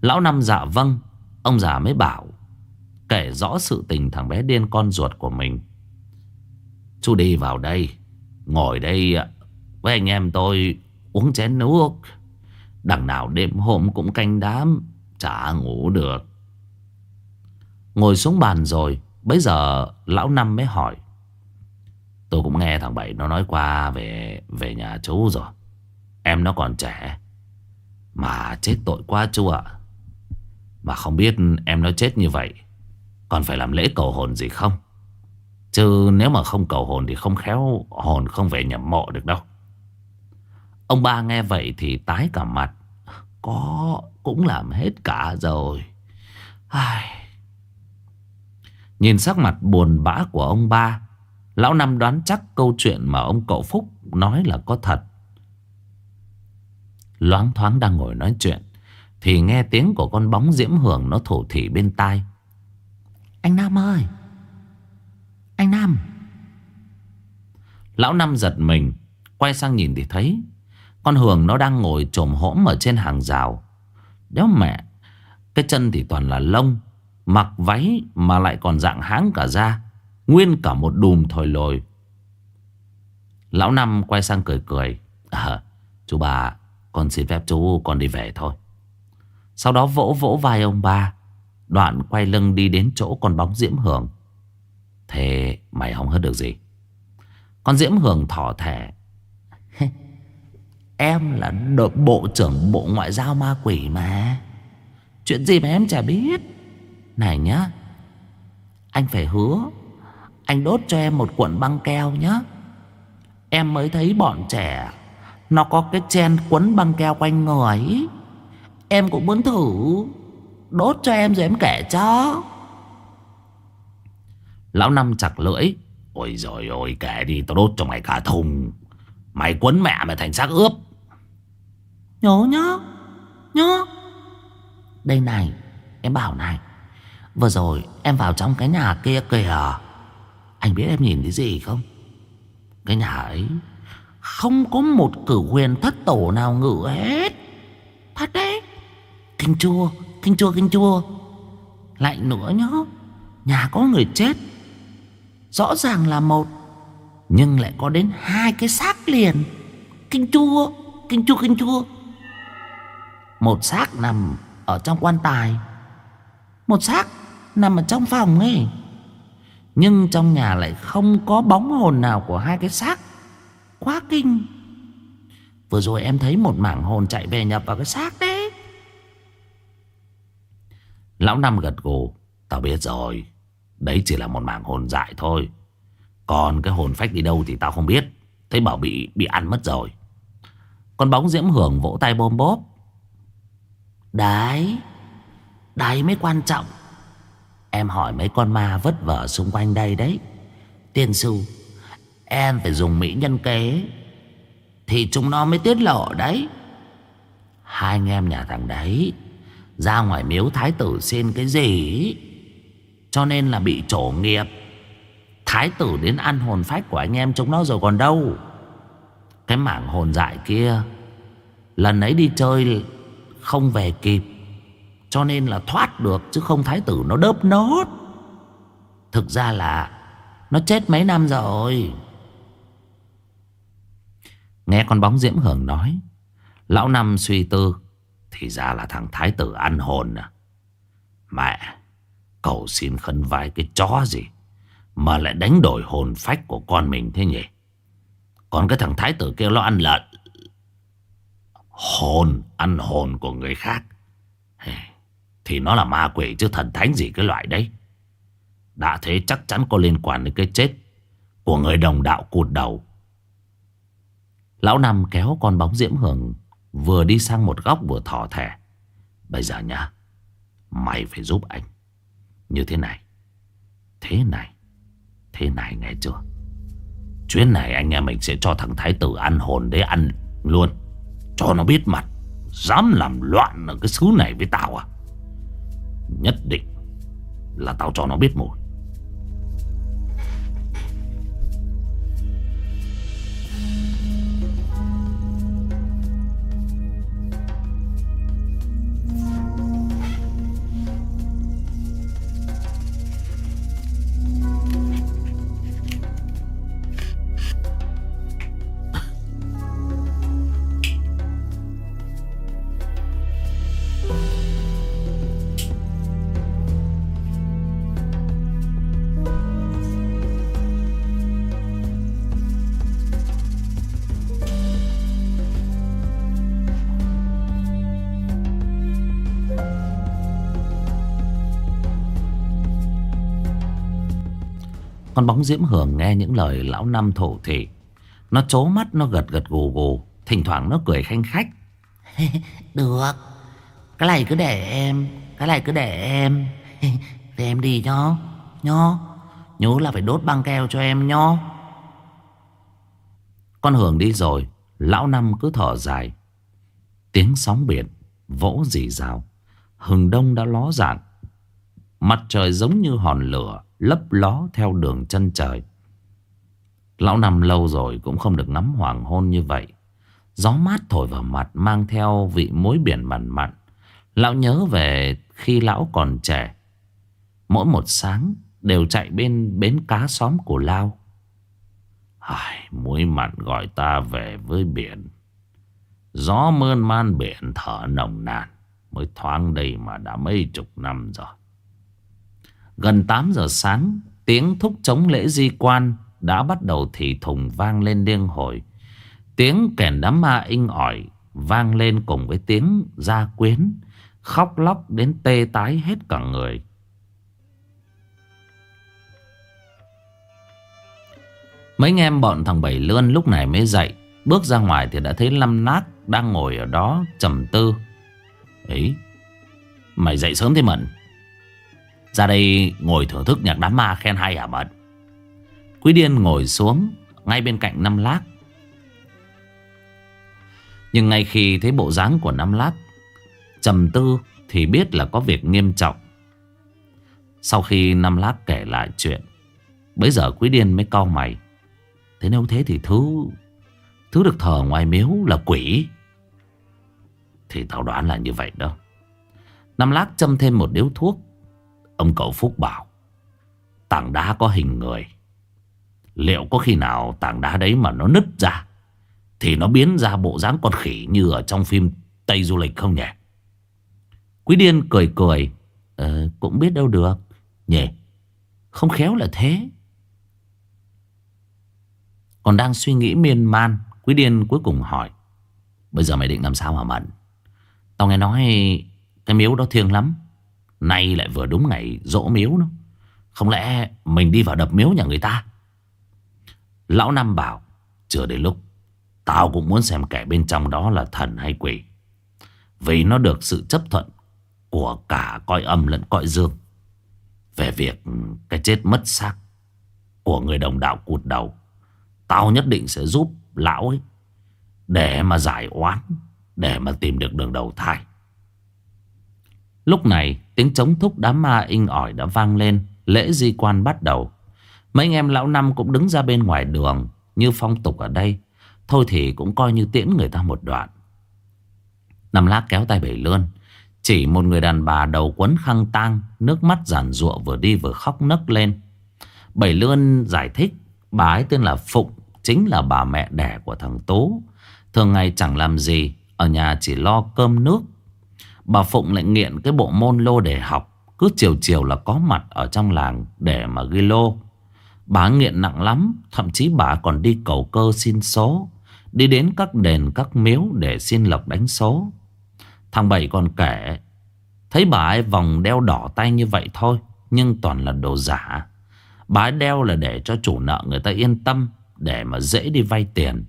Lão Năm dạ vâng Ông già mới bảo, Kể rõ sự tình thằng bé điên con ruột của mình. Chú đi vào đây, Ngồi đây với anh em tôi uống chén nước. Đằng nào đêm hôm cũng canh đám, Chả ngủ được. Ngồi xuống bàn rồi Bây giờ lão Năm mới hỏi Tôi cũng nghe thằng Bảy nó nói qua về về nhà chú rồi. Em nó còn trẻ. Mà chết tội quá chú ạ. Mà không biết em nó chết như vậy, Còn phải làm lễ cầu hồn gì không? Chứ nếu mà không cầu hồn thì không khéo hồn không về nhập mộ được đâu. Ông ba nghe vậy thì tái cả mặt. Có, cũng làm hết cả rồi. Ai... Nhìn sắc mặt buồn bã của ông ba Lão Năm đoán chắc câu chuyện mà ông cậu Phúc nói là có thật. Loáng thoáng đang ngồi nói chuyện Thì nghe tiếng của con bóng diễm hưởng nó thổ thỉ bên tai. Anh Nam ơi! Anh Nam! Lão Năm giật mình Quay sang nhìn thì thấy Con Hường nó đang ngồi trồm hỗm ở trên hàng rào. Đéo mẹ Cái chân thì toàn là lông Mặc váy mà lại còn dạng háng cả da Nguyên cả một đùm thổi lồi. Lão Năm quay sang cười cười. À, Chú bà Con xin phép chú con đi về thôi. Sau đó vỗ vỗ vai ông ba. Đoạn quay lưng đi đến chỗ con bóng Diễm Hưởng Thế mày không hết được gì? Con Diễm Hưởng thỏ thẻ. Em là đội bộ trưởng bộ ngoại giao ma quỷ mà. Chuyện gì mà em chả biết? Này nhá Anh phải hứa anh đốt cho em một cuộn băng keo nhá. Em mới thấy bọn trẻ Nó có cái chen quấn băng keo quanh người. Em cũng muốn thử Đốt cho em rồi em kể cho. Lão Năm chặt lưỡi. Ôi rồi ôi kể đi tao đốt cho mày cả thùng. Mày quấn mẹ mày thành xác ướp. Nhớ nhá Nhớ Đây này Em bảo này. Vừa rồi em vào trong cái nhà kia kìa anh biết em nhìn thấy gì không? Cái nhà ấy, Không có một cử huyền thất tổ nào ngự hết. Thật đấy. Kinh chua Kinh chua kinh chua Lại nữa nhá, Nhà có người chết. Rõ ràng là một, Nhưng lại có đến hai cái xác liền. Kinh chua Kinh chua kinh chua Một xác nằm ở trong quan tài. Một xác nằm ở trong phòng ấy. Nhưng trong nhà lại không có bóng hồn nào của hai cái xác. Quá kinh. Vừa rồi em thấy một mảng hồn chạy về nhập vào cái xác đấy. Lão Năm gật gù. Tao biết rồi. Đấy chỉ là một mảng hồn dại thôi. Còn cái hồn phách đi đâu thì tao không biết. Thấy bảo bị bị ăn mất rồi. Con bóng diễm hưởng vỗ tay bôm bốp. Đấy. Đấy mới quan trọng. Em hỏi mấy con ma vất vả xung quanh đây đấy. Tiên sư, Em phải dùng mỹ nhân kế, Thì chúng nó mới tiết lộ đấy. Hai anh em nhà thằng đấy, Ra ngoài miếu thái tử xin cái gì? Cho nên là bị trổ nghiệp. Thái tử đến ăn hồn phách của anh em chúng nó rồi còn đâu. Cái mảng hồn dại kia, Lần ấy đi chơi Không về kịp. Cho nên là thoát được, Chứ không thái tử nó đớp nốt. Thực ra là Nó chết mấy năm rồi. Nghe con bóng diễm hưởng nói, Lão Năm suy tư, Thì ra là thằng thái tử ăn hồn à. Mẹ Cầu xin khấn vai cái chó gì Mà lại đánh đổi hồn phách của con mình thế nhỉ? Còn cái thằng thái tử kia nó ăn lợn. Hồn, Ăn hồn của người khác. Thì nó là ma quỷ chứ thần thánh gì cái loại đấy. Đã thế chắc chắn có liên quan đến cái chết Của người đồng đạo cụt đầu. Lão Năm kéo con bóng diễm hưởng Vừa đi sang một góc vừa thỏ thẻ. Bây giờ nhá, Mày phải giúp anh. Như thế này Thế này Thế này nghe chưa? Chuyến này anh em mình sẽ cho thằng Thái tử ăn hồn để ăn luôn. Cho nó biết mặt, Dám làm loạn ở cái xứ này với tao à? Nhất định Là tao cho nó biết mùi bóng diễm hưởng nghe những lời lão năm thổ thị. Nó chố mắt nó gật gật gù gù. Thỉnh thoảng nó cười khanh khách. Được. Cái này cứ để em Cái này cứ để em. Để em đi nhó Nhó Nhớ là phải đốt băng keo cho em nhó Con hưởng đi rồi Lão năm cứ thở dài. Tiếng sóng biển Vỗ dì rào Hừng đông đã ló dạng. Mặt trời giống như hòn lửa lấp ló theo đường chân trời. Lão nằm lâu rồi cũng không được ngắm hoàng hôn như vậy. Gió mát thổi vào mặt mang theo vị muối biển mặn mặn. Lão nhớ về khi lão còn trẻ. Mỗi một sáng đều chạy bên bến cá xóm của Lao. Ai, muối mặn gọi ta về với biển. Gió mơn man biển thở nồng nàn. Mới thoáng đây mà đã mấy chục năm rồi. Gần 8 giờ sáng, Tiếng thúc chống lễ di quan Đã bắt đầu thì thùng vang lên điên hồi. Tiếng kèn đám ma inh ỏi Vang lên cùng với tiếng gia quyến, Khóc lóc đến tê tái hết cả người. Mấy anh em bọn thằng Bảy Lươn lúc này mới dậy, Bước ra ngoài thì đã thấy Lâm Nát Đang ngồi ở đó trầm tư. Ấy Mày dậy sớm thế Mận? Ra đây ngồi thưởng thức nhạc đám ma khen hay hả Mận Quý điên ngồi xuống, Ngay bên cạnh Năm Lác Nhưng ngay khi thấy bộ dáng của Năm Lác trầm tư thì biết là có việc nghiêm trọng. Sau khi Năm Lác kể lại chuyện Bây giờ Quý Điên mới cau mày. Thế nếu thế thì thứ Thứ được thờ ngoài miếu là quỷ. Thì tao đoán là như vậy đó. Năm Lác châm thêm một điếu thuốc. Ông cậu Phúc bảo Tảng đá có hình người. Liệu có khi nào tảng đá đấy mà nó nứt ra Thì nó biến ra bộ dáng con khỉ Như ở trong phim Tây Du Lịch không nhỉ? Quý điên cười cười ờ, Cũng biết đâu được Nhỉ? Không khéo là thế. Còn đang suy nghĩ miên man Quý điên cuối cùng hỏi Bây giờ mày định làm sao hả Mận Tao nghe nói Cái miếu đó thiêng lắm. Nay lại vừa đúng ngày dỗ miếu nó Không lẽ mình đi vào đập miếu nhà người ta? Lão Năm bảo, Chưa đến lúc. Tao cũng muốn xem kẻ bên trong đó là thần hay quỷ. Vì nó được sự chấp thuận Của cả coi âm lẫn coi dương. Về việc cái chết mất xác Của người đồng đạo cụt đầu, Tao nhất định sẽ giúp lão ấy Để mà giải oán, Để mà tìm được đường đầu thai. Lúc này tiếng chống thúc đám ma inh ỏi đã vang lên, Lễ di quan bắt đầu. Mấy anh em lão năm cũng đứng ra bên ngoài đường, Như phong tục ở đây. Thôi thì cũng coi như tiễn người ta một đoạn. Nằm lát kéo tay bảy lươn. Chỉ một người đàn bà đầu quấn khăn tang, Nước mắt giản ruộng vừa đi vừa khóc nấc lên. Bảy lươn giải thích, Bà ấy tên là Phụng, Chính là bà mẹ đẻ của thằng Tố Thường ngày chẳng làm gì, Ở nhà chỉ lo cơm nước Bà Phụng lại nghiện cái bộ môn lô để học. Cứ chiều chiều là có mặt ở trong làng để mà ghi lô. Bà nghiện nặng lắm, Thậm chí bà còn đi cầu cơ xin số. Đi đến các đền, các miếu để xin lộc đánh số. Thằng Bảy còn kể, Thấy bà ấy vòng đeo đỏ tay như vậy thôi, Nhưng toàn là đồ giả. Bà ấy đeo là để cho chủ nợ người ta yên tâm, Để mà dễ đi vay tiền.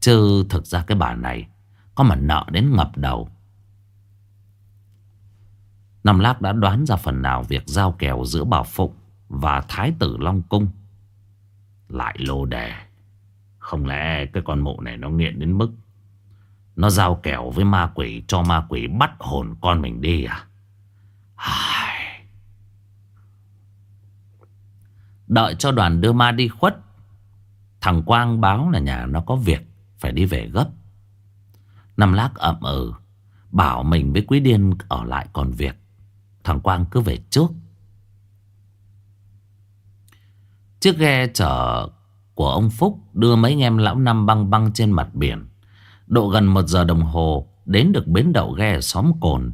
Chứ thực ra cái bà này, Có mà nợ đến ngập đầu. Năm Lác đã đoán ra phần nào việc giao kèo giữa Bảo Phụng và Thái tử Long Cung. Lại lô đề. Không lẽ cái con mụ này nó nghiện đến mức nó giao kèo với ma quỷ cho ma quỷ bắt hồn con mình đi à? Ai... Đợi cho đoàn đưa ma đi khuất. Thằng Quang báo là nhà nó có việc, phải đi về gấp. Năm lác ậm ừ. Bảo mình với Quý Điên ở lại còn việc. Thằng Quang cứ về trước Chiếc ghe chở của ông Phúc đưa mấy anh em lão năm băng băng trên mặt biển. Độ gần một giờ đồng hồ đến được bến đậu ghe ở xóm Cồn.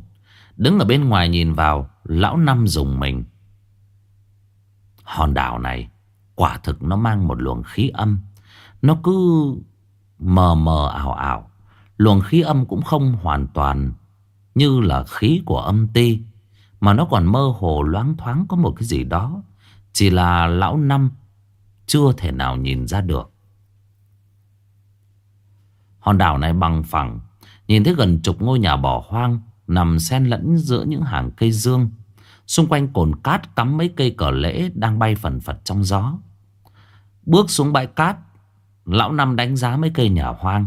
Đứng ở bên ngoài nhìn vào, lão năm dùng mình. Hòn đảo này quả thực nó mang một luồng khí âm. Nó cứ mờ mờ ảo ảo. Luồng khí âm cũng không hoàn toàn như là khí của âm ti. Mà nó còn mơ hồ loáng thoáng có một cái gì đó. Chỉ là lão năm Chưa thể nào nhìn ra được. Hòn đảo này bằng phẳng, Nhìn thấy gần chục ngôi nhà bỏ hoang, Nằm xen lẫn giữa những hàng cây dương. Xung quanh cồn cát cắm mấy cây cờ lễ Đang bay phần phật trong gió. Bước xuống bãi cát, Lão Năm đánh giá mấy cây nhà hoang.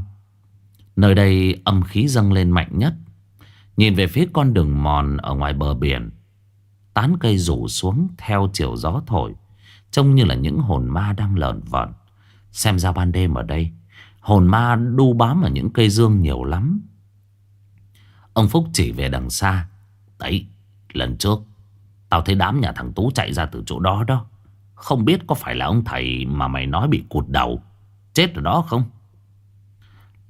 Nơi đây âm khí dâng lên mạnh nhất. Nhìn về phía con đường mòn ở ngoài bờ biển, Tán cây rủ xuống theo chiều gió thổi, Trông như là những hồn ma đang lợn vợn. Xem ra ban đêm ở đây, Hồn ma đu bám ở những cây dương nhiều lắm. Ông Phúc chỉ về đằng xa, Đấy, lần trước, Tao thấy đám nhà thằng Tú chạy ra từ chỗ đó đó. Không biết có phải là ông thầy mà mày nói bị cụt đầu, Chết ở đó không?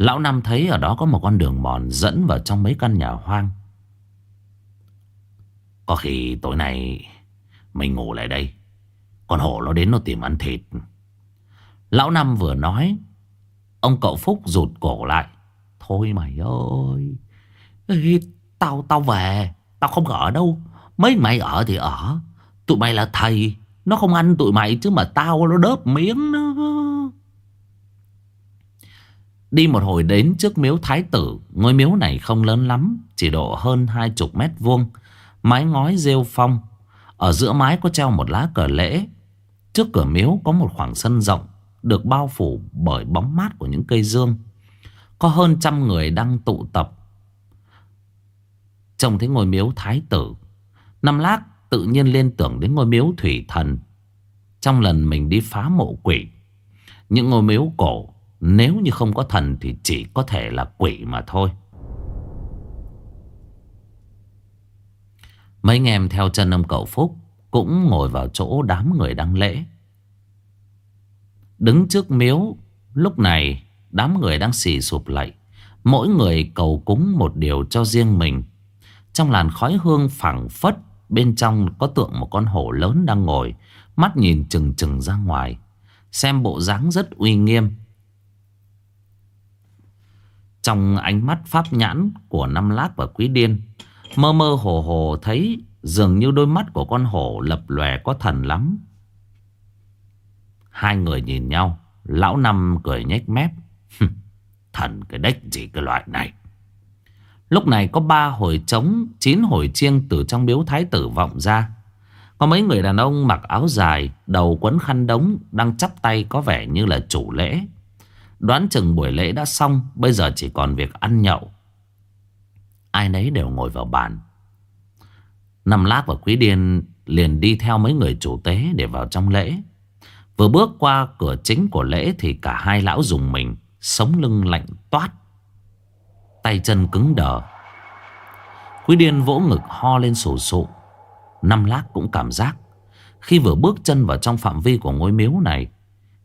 Lão Năm thấy ở đó có một con đường mòn dẫn vào trong mấy căn nhà hoang. Có khi tối nay mình ngủ lại đây. Con hổ nó đến nó tìm ăn thịt. Lão Năm vừa nói. Ông cậu Phúc rụt cổ lại. Thôi mày ơi. Ê, tao tao về. Tao không ở đâu. Mấy mày ở thì ở. Tụi mày là thầy. Nó không ăn tụi mày chứ mà tao nó đớp miếng nó. Đi một hồi đến trước miếu thái tử, Ngôi miếu này không lớn lắm, Chỉ độ hơn hai chục mét vuông, Mái ngói rêu phong. Ở giữa mái có treo một lá cờ lễ. Trước cửa miếu có một khoảng sân rộng, Được bao phủ bởi bóng mát của những cây dương. Có hơn trăm người đang tụ tập Trông thấy ngôi miếu thái tử. Năm lát tự nhiên liên tưởng đến ngôi miếu thủy thần. Trong lần mình đi phá mộ quỷ, Những ngôi miếu cổ nếu như không có thần thì chỉ có thể là quỷ mà thôi. Mấy anh em theo chân ông cậu Phúc cũng ngồi vào chỗ đám người đang lễ. Đứng trước miếu, Lúc này đám người đang xì sụp lạy Mỗi người cầu cúng một điều cho riêng mình Trong làn khói hương phẳng phất, Bên trong có tượng một con hổ lớn đang ngồi, Mắt nhìn chừng chừng ra ngoài Xem bộ dáng rất uy nghiêm trong ánh mắt pháp nhãn của Năm Lát và Quý Điên. Mơ mơ hồ hồ thấy Dường như đôi mắt của con hổ lập lòe có thần lắm. Hai người nhìn nhau, Lão Năm cười nhếch mép. Thần cái đếch gì cái loại này? Lúc này có ba hồi trống, Chín hồi chiêng từ trong biếu thái tử vọng ra. Có mấy người đàn ông mặc áo dài, Đầu quấn khăn đống, Đang chắp tay có vẻ như là chủ lễ. Đoán chừng buổi lễ đã xong, Bây giờ chỉ còn việc ăn nhậu. Ai nấy đều ngồi vào bàn. Năm lát và quý điên liền đi theo mấy người chủ tế để vào trong lễ. Vừa bước qua cửa chính của lễ thì cả hai lão dùng mình, Sống lưng lạnh toát, Tay chân cứng đờ. Quý điên vỗ ngực ho lên sổ sụ. Năm lát cũng cảm giác Khi vừa bước chân vào trong phạm vi của ngôi miếu này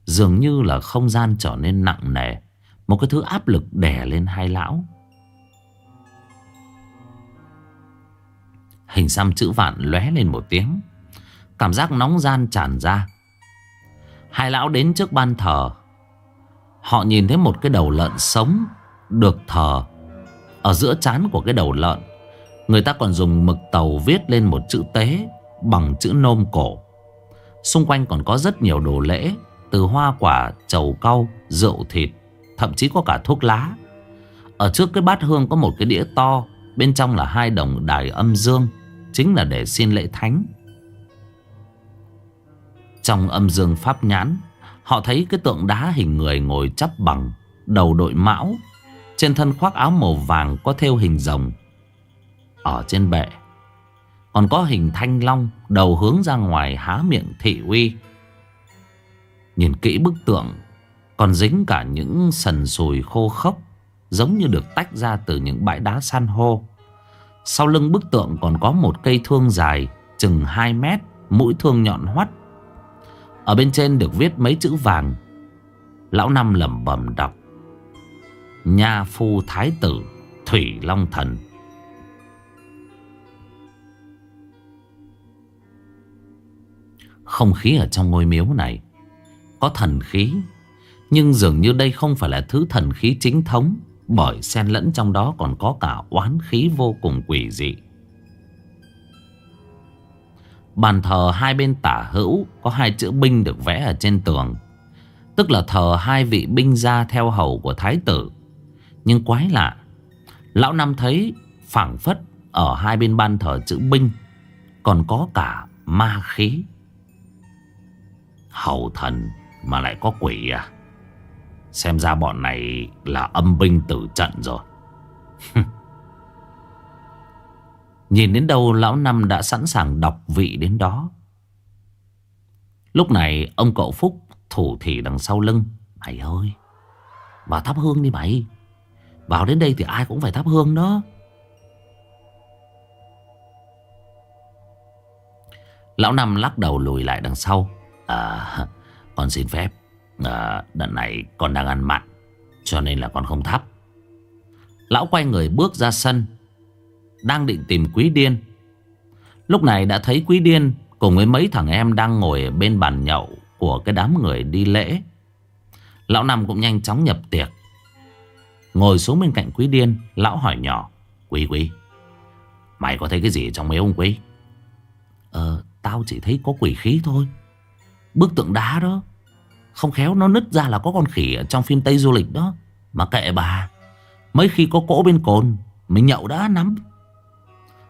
Dường như là không gian trở nên nặng nề, Một cái thứ áp lực đè lên hai lão. Hình xăm chữ vạn lóe lên một tiếng, Cảm giác nóng gian tràn ra. Hai lão đến trước ban thờ. Họ nhìn thấy một cái đầu lợn sống Được thờ Ở giữa chán của cái đầu lợn. Người ta còn dùng mực tàu viết lên một chữ tế Bằng chữ nôm cổ. Xung quanh còn có rất nhiều đồ lễ. Từ hoa quả, trầu cau, rượu thịt Thậm chí có cả thuốc lá. Ở trước cái bát hương có một cái đĩa to Bên trong là hai đồng đài âm dương Chính là để xin lễ thánh. Trong âm dương pháp nhãn Họ thấy cái tượng đá hình người ngồi chắp bằng Đầu đội mão Trên thân khoác áo màu vàng có thêu hình rồng. Ở trên bệ Còn có hình thanh long Đầu hướng ra ngoài há miệng thị uy. Nhìn kỹ bức tượng, Còn dính cả những sần sùi khô khốc, Giống như được tách ra từ những bãi đá san hô. Sau lưng bức tượng còn có một cây thương dài, Chừng 2 mét, Mũi thương nhọn hoắt. Ở bên trên được viết mấy chữ vàng. Lão Năm lẩm bẩm đọc. Nha phu thái tử, Thủy Long Thần. Không khí ở trong ngôi miếu này có thần khí. Nhưng dường như đây không phải là thứ thần khí chính thống, Bởi xen lẫn trong đó còn có cả oán khí vô cùng quỷ dị. Bàn thờ hai bên tả hữu Có hai chữ binh được vẽ ở trên tường, Tức là thờ hai vị binh gia theo hầu của thái tử. Nhưng quái lạ, Lão Năm thấy phảng phất Ở hai bên ban thờ chữ binh, Còn có cả ma khí. Hầu thần mà lại có quỷ à? Xem ra bọn này là âm binh tử trận rồi. Nhìn đến đâu lão năm đã sẵn sàng đọc vị đến đó. Lúc này ông cậu Phúc thủ thỉ đằng sau lưng. Mày ơi, Vào thắp hương đi mày. Vào đến đây thì ai cũng phải thắp hương đó. Lão Năm lắc đầu lùi lại đằng sau. À con xin phép. À, Đợt này con đang ăn mặn Cho nên là con không thắp. Lão quay người bước ra sân đang định tìm Quý Điên. Lúc này đã thấy Quý Điên Cùng với mấy thằng em đang ngồi bên bàn nhậu Của cái đám người đi lễ. Lão Năm cũng nhanh chóng nhập tiệc. Ngồi xuống bên cạnh Quý Điên Lão hỏi nhỏ Quý Quý Mày có thấy cái gì trong mấy ông Quý? Ờ tao chỉ thấy có quỷ khí thôi. Bức tượng đá đó, Không khéo nó nứt ra là có con khỉ ở Trong phim Tây Du lịch đó. Mà kệ bà, Mấy khi có cỗ bên cồn Mình nhậu đã nắm.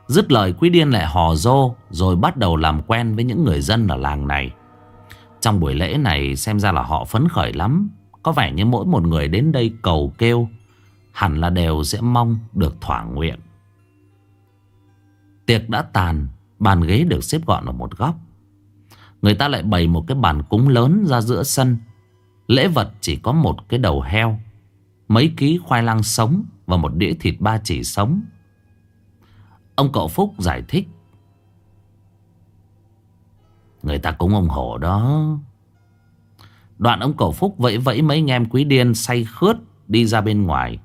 Dứt lời quý điên lại hò rô, Rồi bắt đầu làm quen với những người dân ở làng này. Trong buổi lễ này, xem ra là họ phấn khởi lắm. Có vẻ như mỗi một người đến đây cầu kêu, Hẳn là đều sẽ mong được thỏa nguyện. Tiệc đã tàn, Bàn ghế được xếp gọn ở một góc. Người ta lại bày một cái bàn cúng lớn ra giữa sân Lễ vật chỉ có một cái đầu heo, Mấy ký khoai lang sống Và một đĩa thịt ba chỉ sống Ông cậu Phúc giải thích Người ta cúng ông hổ đó Đoạn ông cậu phúc vẫy vẫy mấy anh em quý điên say khướt đi ra bên ngoài.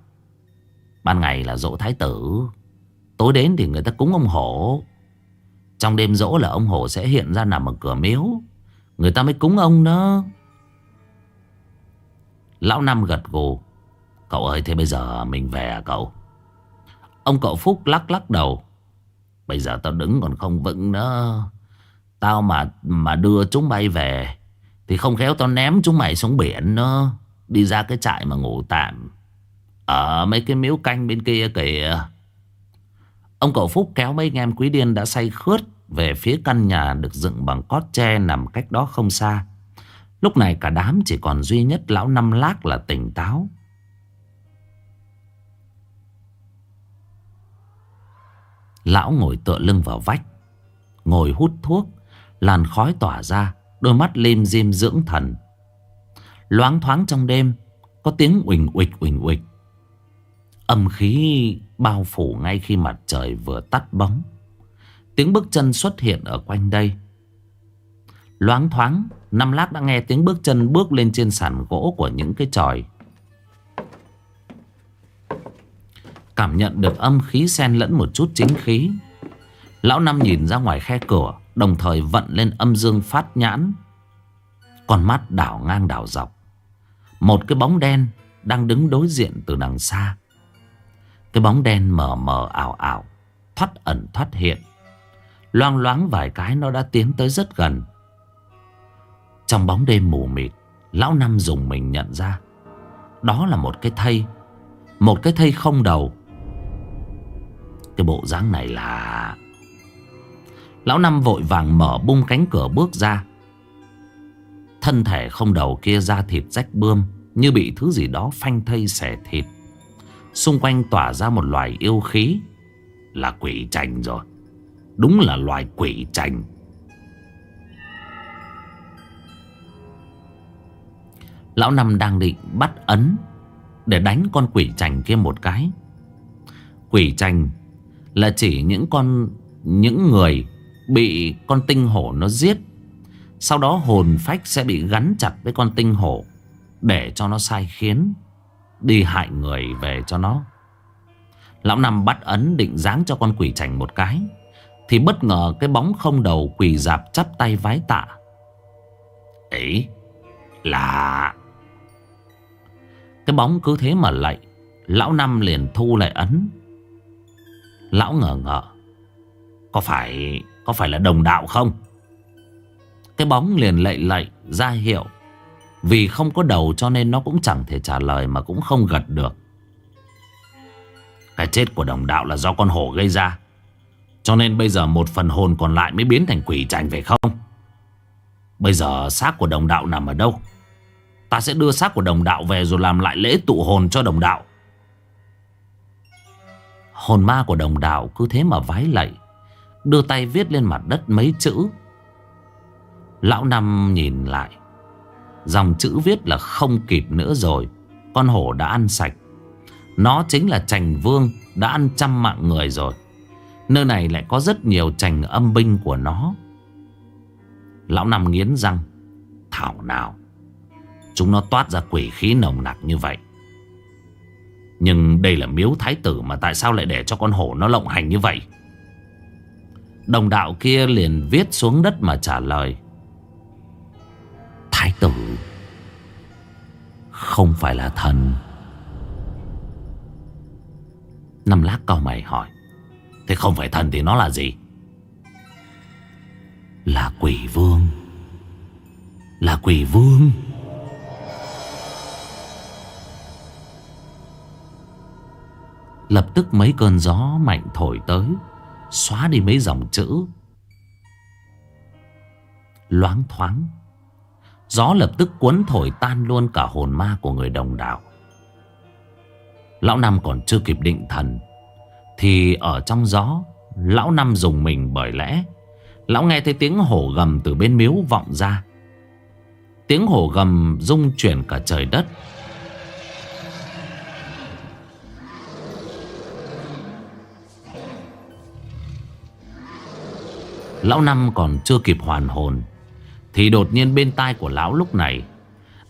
Ban ngày là dỗ thái tử. Tối đến thì người ta cúng ông hổ. Trong đêm dỗ là ông hổ sẽ hiện ra nằm ở cửa miếu. Người ta mới cúng ông đó. Lão Năm gật gù. Cậu ơi, thế bây giờ mình về à cậu? Ông cậu Phúc lắc lắc đầu. Bây giờ tao đứng còn không vững nữa. Tao mà mà đưa chúng bay về, thì không khéo tao ném chúng mày xuống biển nữa. Đi ra cái trại mà ngủ tạm. Ở mấy cái miếu canh bên kia kìa. Ông cậu Phúc kéo mấy anh em quý điên đã say khướt về phía căn nhà được dựng bằng cót tre nằm cách đó không xa. Lúc này cả đám chỉ còn duy nhất lão năm lác là tỉnh táo. Lão ngồi tựa lưng vào vách, Ngồi hút thuốc, Làn khói tỏa ra, Đôi mắt lim dim dưỡng thần Loáng thoáng trong đêm, Có tiếng uỳnh uịch uỳnh uịch Âm khí bao phủ ngay khi mặt trời vừa tắt bóng. Tiếng bước chân xuất hiện ở quanh đây. Loáng thoáng, Năm lát đã nghe tiếng bước chân bước lên trên sàn gỗ của những cái tròi. Cảm nhận được âm khí xen lẫn một chút chính khí. Lão Năm nhìn ra ngoài khe cửa, Đồng thời vận lên âm dương phát nhãn. Con mắt đảo ngang đảo dọc. Một cái bóng đen Đang đứng đối diện từ đằng xa. Cái bóng đen mờ mờ ảo ảo, Thoát ẩn thoát hiện. Loang loáng vài cái nó đã tiến tới rất gần. Trong bóng đêm mù mịt, Lão Năm dùng mình nhận ra. Đó là một cái thây, Một cái thây không đầu. Cái bộ dáng này là Lão Năm vội vàng mở bung cánh cửa bước ra. Thân thể không đầu kia da thịt rách bươm, Như bị thứ gì đó phanh thây xẻ thịt. Xung quanh tỏa ra một loài yêu khí. Là quỷ trành rồi. Đúng là loài quỷ trành Lão Năm đang định bắt ấn Để đánh con quỷ trành kia một cái. Quỷ trành là chỉ những con, những người bị con tinh hổ nó giết. Sau đó hồn phách sẽ bị gắn chặt với con tinh hổ để cho nó sai khiến đi hại người về cho nó. Lão Năm bắt ấn định giáng cho con quỷ chành một cái thì bất ngờ cái bóng không đầu quỳ dạp chắp tay vái tạ. Ấy là cái bóng cứ thế mà lạy, lão Năm liền thu lại ấn Lão ngờ ngợ Có phải Có phải là đồng đạo không Cái bóng liền lạy lạy ra hiệu vì không có đầu cho nên nó cũng chẳng thể trả lời Mà cũng không gật được. Cái chết của đồng đạo là do con hổ gây ra. Cho nên bây giờ một phần hồn còn lại mới biến thành quỷ trành phải không? Bây giờ xác của đồng đạo nằm ở đâu? Ta sẽ đưa xác của đồng đạo về rồi làm lại lễ tụ hồn cho đồng đạo. Hồn ma của đồng đạo cứ thế mà vái lạy, Đưa tay viết lên mặt đất mấy chữ. Lão Năm nhìn lại. Dòng chữ viết là không kịp nữa rồi. Con hổ đã ăn sạch. Nó chính là trành vương, Đã ăn trăm mạng người rồi. Nơi này lại có rất nhiều trành âm binh của nó. Lão nằm nghiến răng. Thảo nào? Chúng nó toát ra quỷ khí nồng nặc như vậy. Nhưng đây là miếu thái tử mà tại sao lại để cho con hổ nó lộng hành như vậy? Đồng đạo kia liền viết xuống đất mà trả lời. Thái tử không phải là thần. Năm lát cao mày hỏi. Thế không phải thần thì nó là gì? Là quỷ vương. Là quỷ vương. Lập tức mấy cơn gió mạnh thổi tới, Xóa đi mấy dòng chữ Loáng thoáng Gió lập tức cuốn thổi tan luôn cả hồn ma của người đồng đạo. Lão Năm còn chưa kịp định thần, Thì ở trong gió, Lão Năm dùng mình bởi lẽ, Lão nghe thấy tiếng hổ gầm từ bên miếu vọng ra. Tiếng hổ gầm rung chuyển cả trời đất. Lão Năm còn chưa kịp hoàn hồn thì đột nhiên bên tai của lão lúc này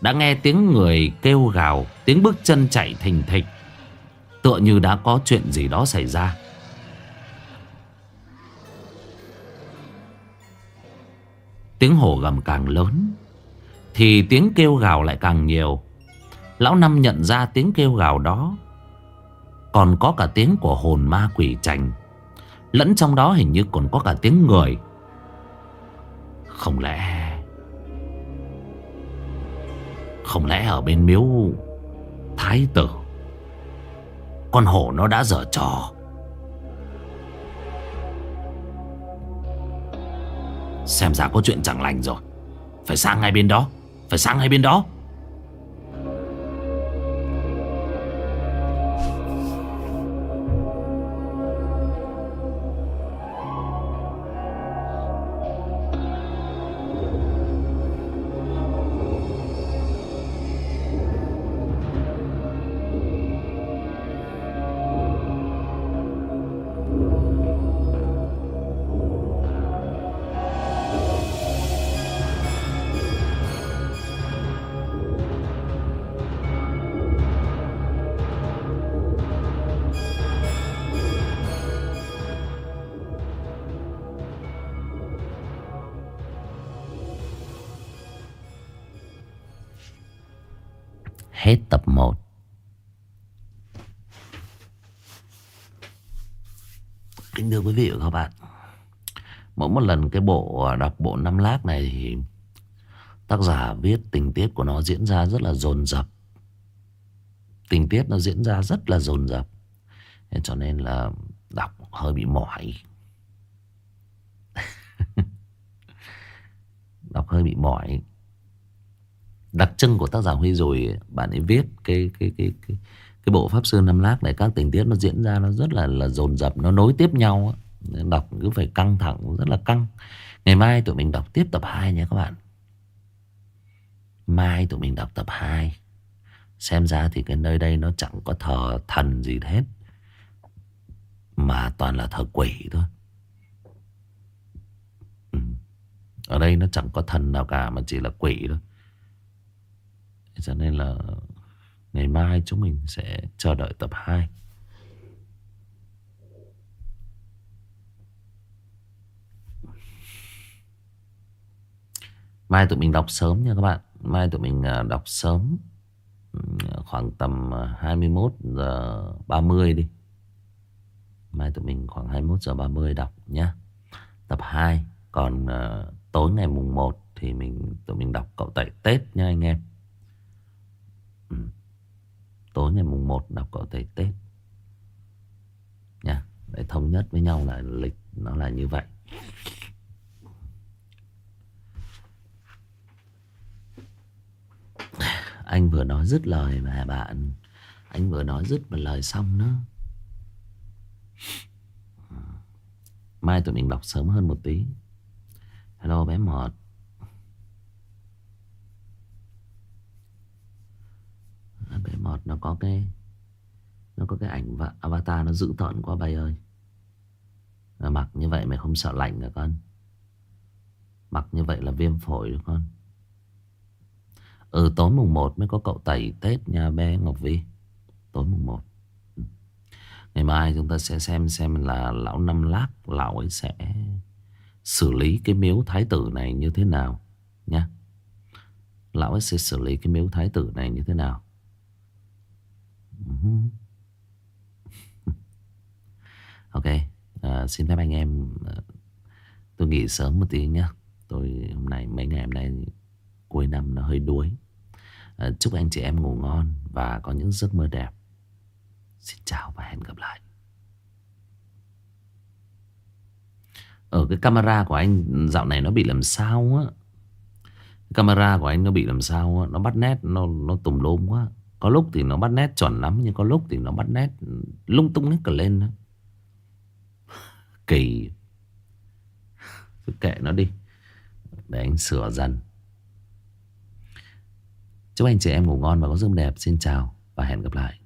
Đã nghe tiếng người kêu gào, Tiếng bước chân chạy thình thịch. Tựa như đã có chuyện gì đó xảy ra. Tiếng hổ gầm càng lớn Thì tiếng kêu gào lại càng nhiều. Lão Năm nhận ra tiếng kêu gào đó, Còn có cả tiếng của hồn ma quỷ trành Lẫn trong đó hình như còn có cả tiếng người. Không lẽ không lẽ ở bên miếu Thái tử? Con hổ nó đã dở trò. Xem ra có chuyện chẳng lành rồi. Phải sang ngay bên đó. Phải sang ngay bên đó. Mỗi một lần cái bộ à, đọc bộ năm lác này thì Tác giả viết tình tiết của nó diễn ra rất là dồn dập. Tình tiết nó diễn ra rất là dồn dập. Cho nên là đọc hơi bị mỏi. Đọc hơi bị mỏi. Đặc trưng của tác giả Huy rồi bạn ấy viết cái cái cái cái cái bộ pháp sư năm lác này, các tình tiết nó diễn ra nó rất là là dồn dập, nó nối tiếp nhau đọc cứ phải căng thẳng, rất là căng. Ngày mai tụi mình đọc tiếp tập 2 nha các bạn. Mai tụi mình đọc tập 2 xem ra thì cái nơi đây nó chẳng có thờ thần gì hết, mà toàn là thờ quỷ thôi. Ừ. ở đây nó chẳng có thần nào cả, mà chỉ là quỷ thôi. Cho nên là ngày mai chúng mình sẽ chờ đợi tập 2. Mai tụi mình đọc sớm nha các bạn. Mai tụi mình à, đọc sớm ừ, khoảng tầm à, 21 giờ 30 đi. Mai tụi mình khoảng 21 giờ 30 đọc nhé. Tập 2. Còn uh, tối ngày mùng 1 thì mình tụi mình đọc cậu tẩy Tết nha anh em. Ừ. Tối ngày mùng 1 đọc cậu tẩy Tết Nha Để thống nhất với nhau là lịch nó là như vậy Anh vừa nói dứt lời mà bạn. Anh vừa nói dứt một lời xong nữa. Mai tụi mình đọc sớm hơn một tí. Hello, bé Mọt. À, bé mọt, nó có cái, nó có cái ảnh và avatar nó dữ tợn quá, bay ơi. Mặc như vậy mày không sợ lạnh hả con? Mặc như vậy là viêm phổi đó con ừ tối mùng 1 mới có cậu tẩy tết nha bé ngọc vi. Tối mùng 1 ừ. ngày mai chúng ta sẽ xem xem là lão năm lác lão ấy sẽ xử lý cái miếu thái tử này như thế nào nha. Lão ấy sẽ xử lý cái miếu thái tử này như thế nào. Ừ. Ok à, xin phép anh em à, tôi nghỉ sớm một tí nhé tôi hôm nay mấy ngày hôm nay cuối năm nó hơi đuối. À, chúc anh chị em ngủ ngon và có những giấc mơ đẹp. Xin chào và hẹn gặp lại. Ở cái camera của anh, dạo này nó bị làm sao á? Camera của anh nó bị làm sao á? Nó bắt nét, nó nó tùm lum quá. Có lúc thì nó bắt nét chuẩn lắm, Nhưng có lúc thì nó bắt nét lung tung hết cả lên đó. Kỳ. Cứ kệ nó đi. Để anh sửa dần. Chúc anh chị em ngủ ngon và có giấc đẹp. Xin chào và hẹn gặp lại.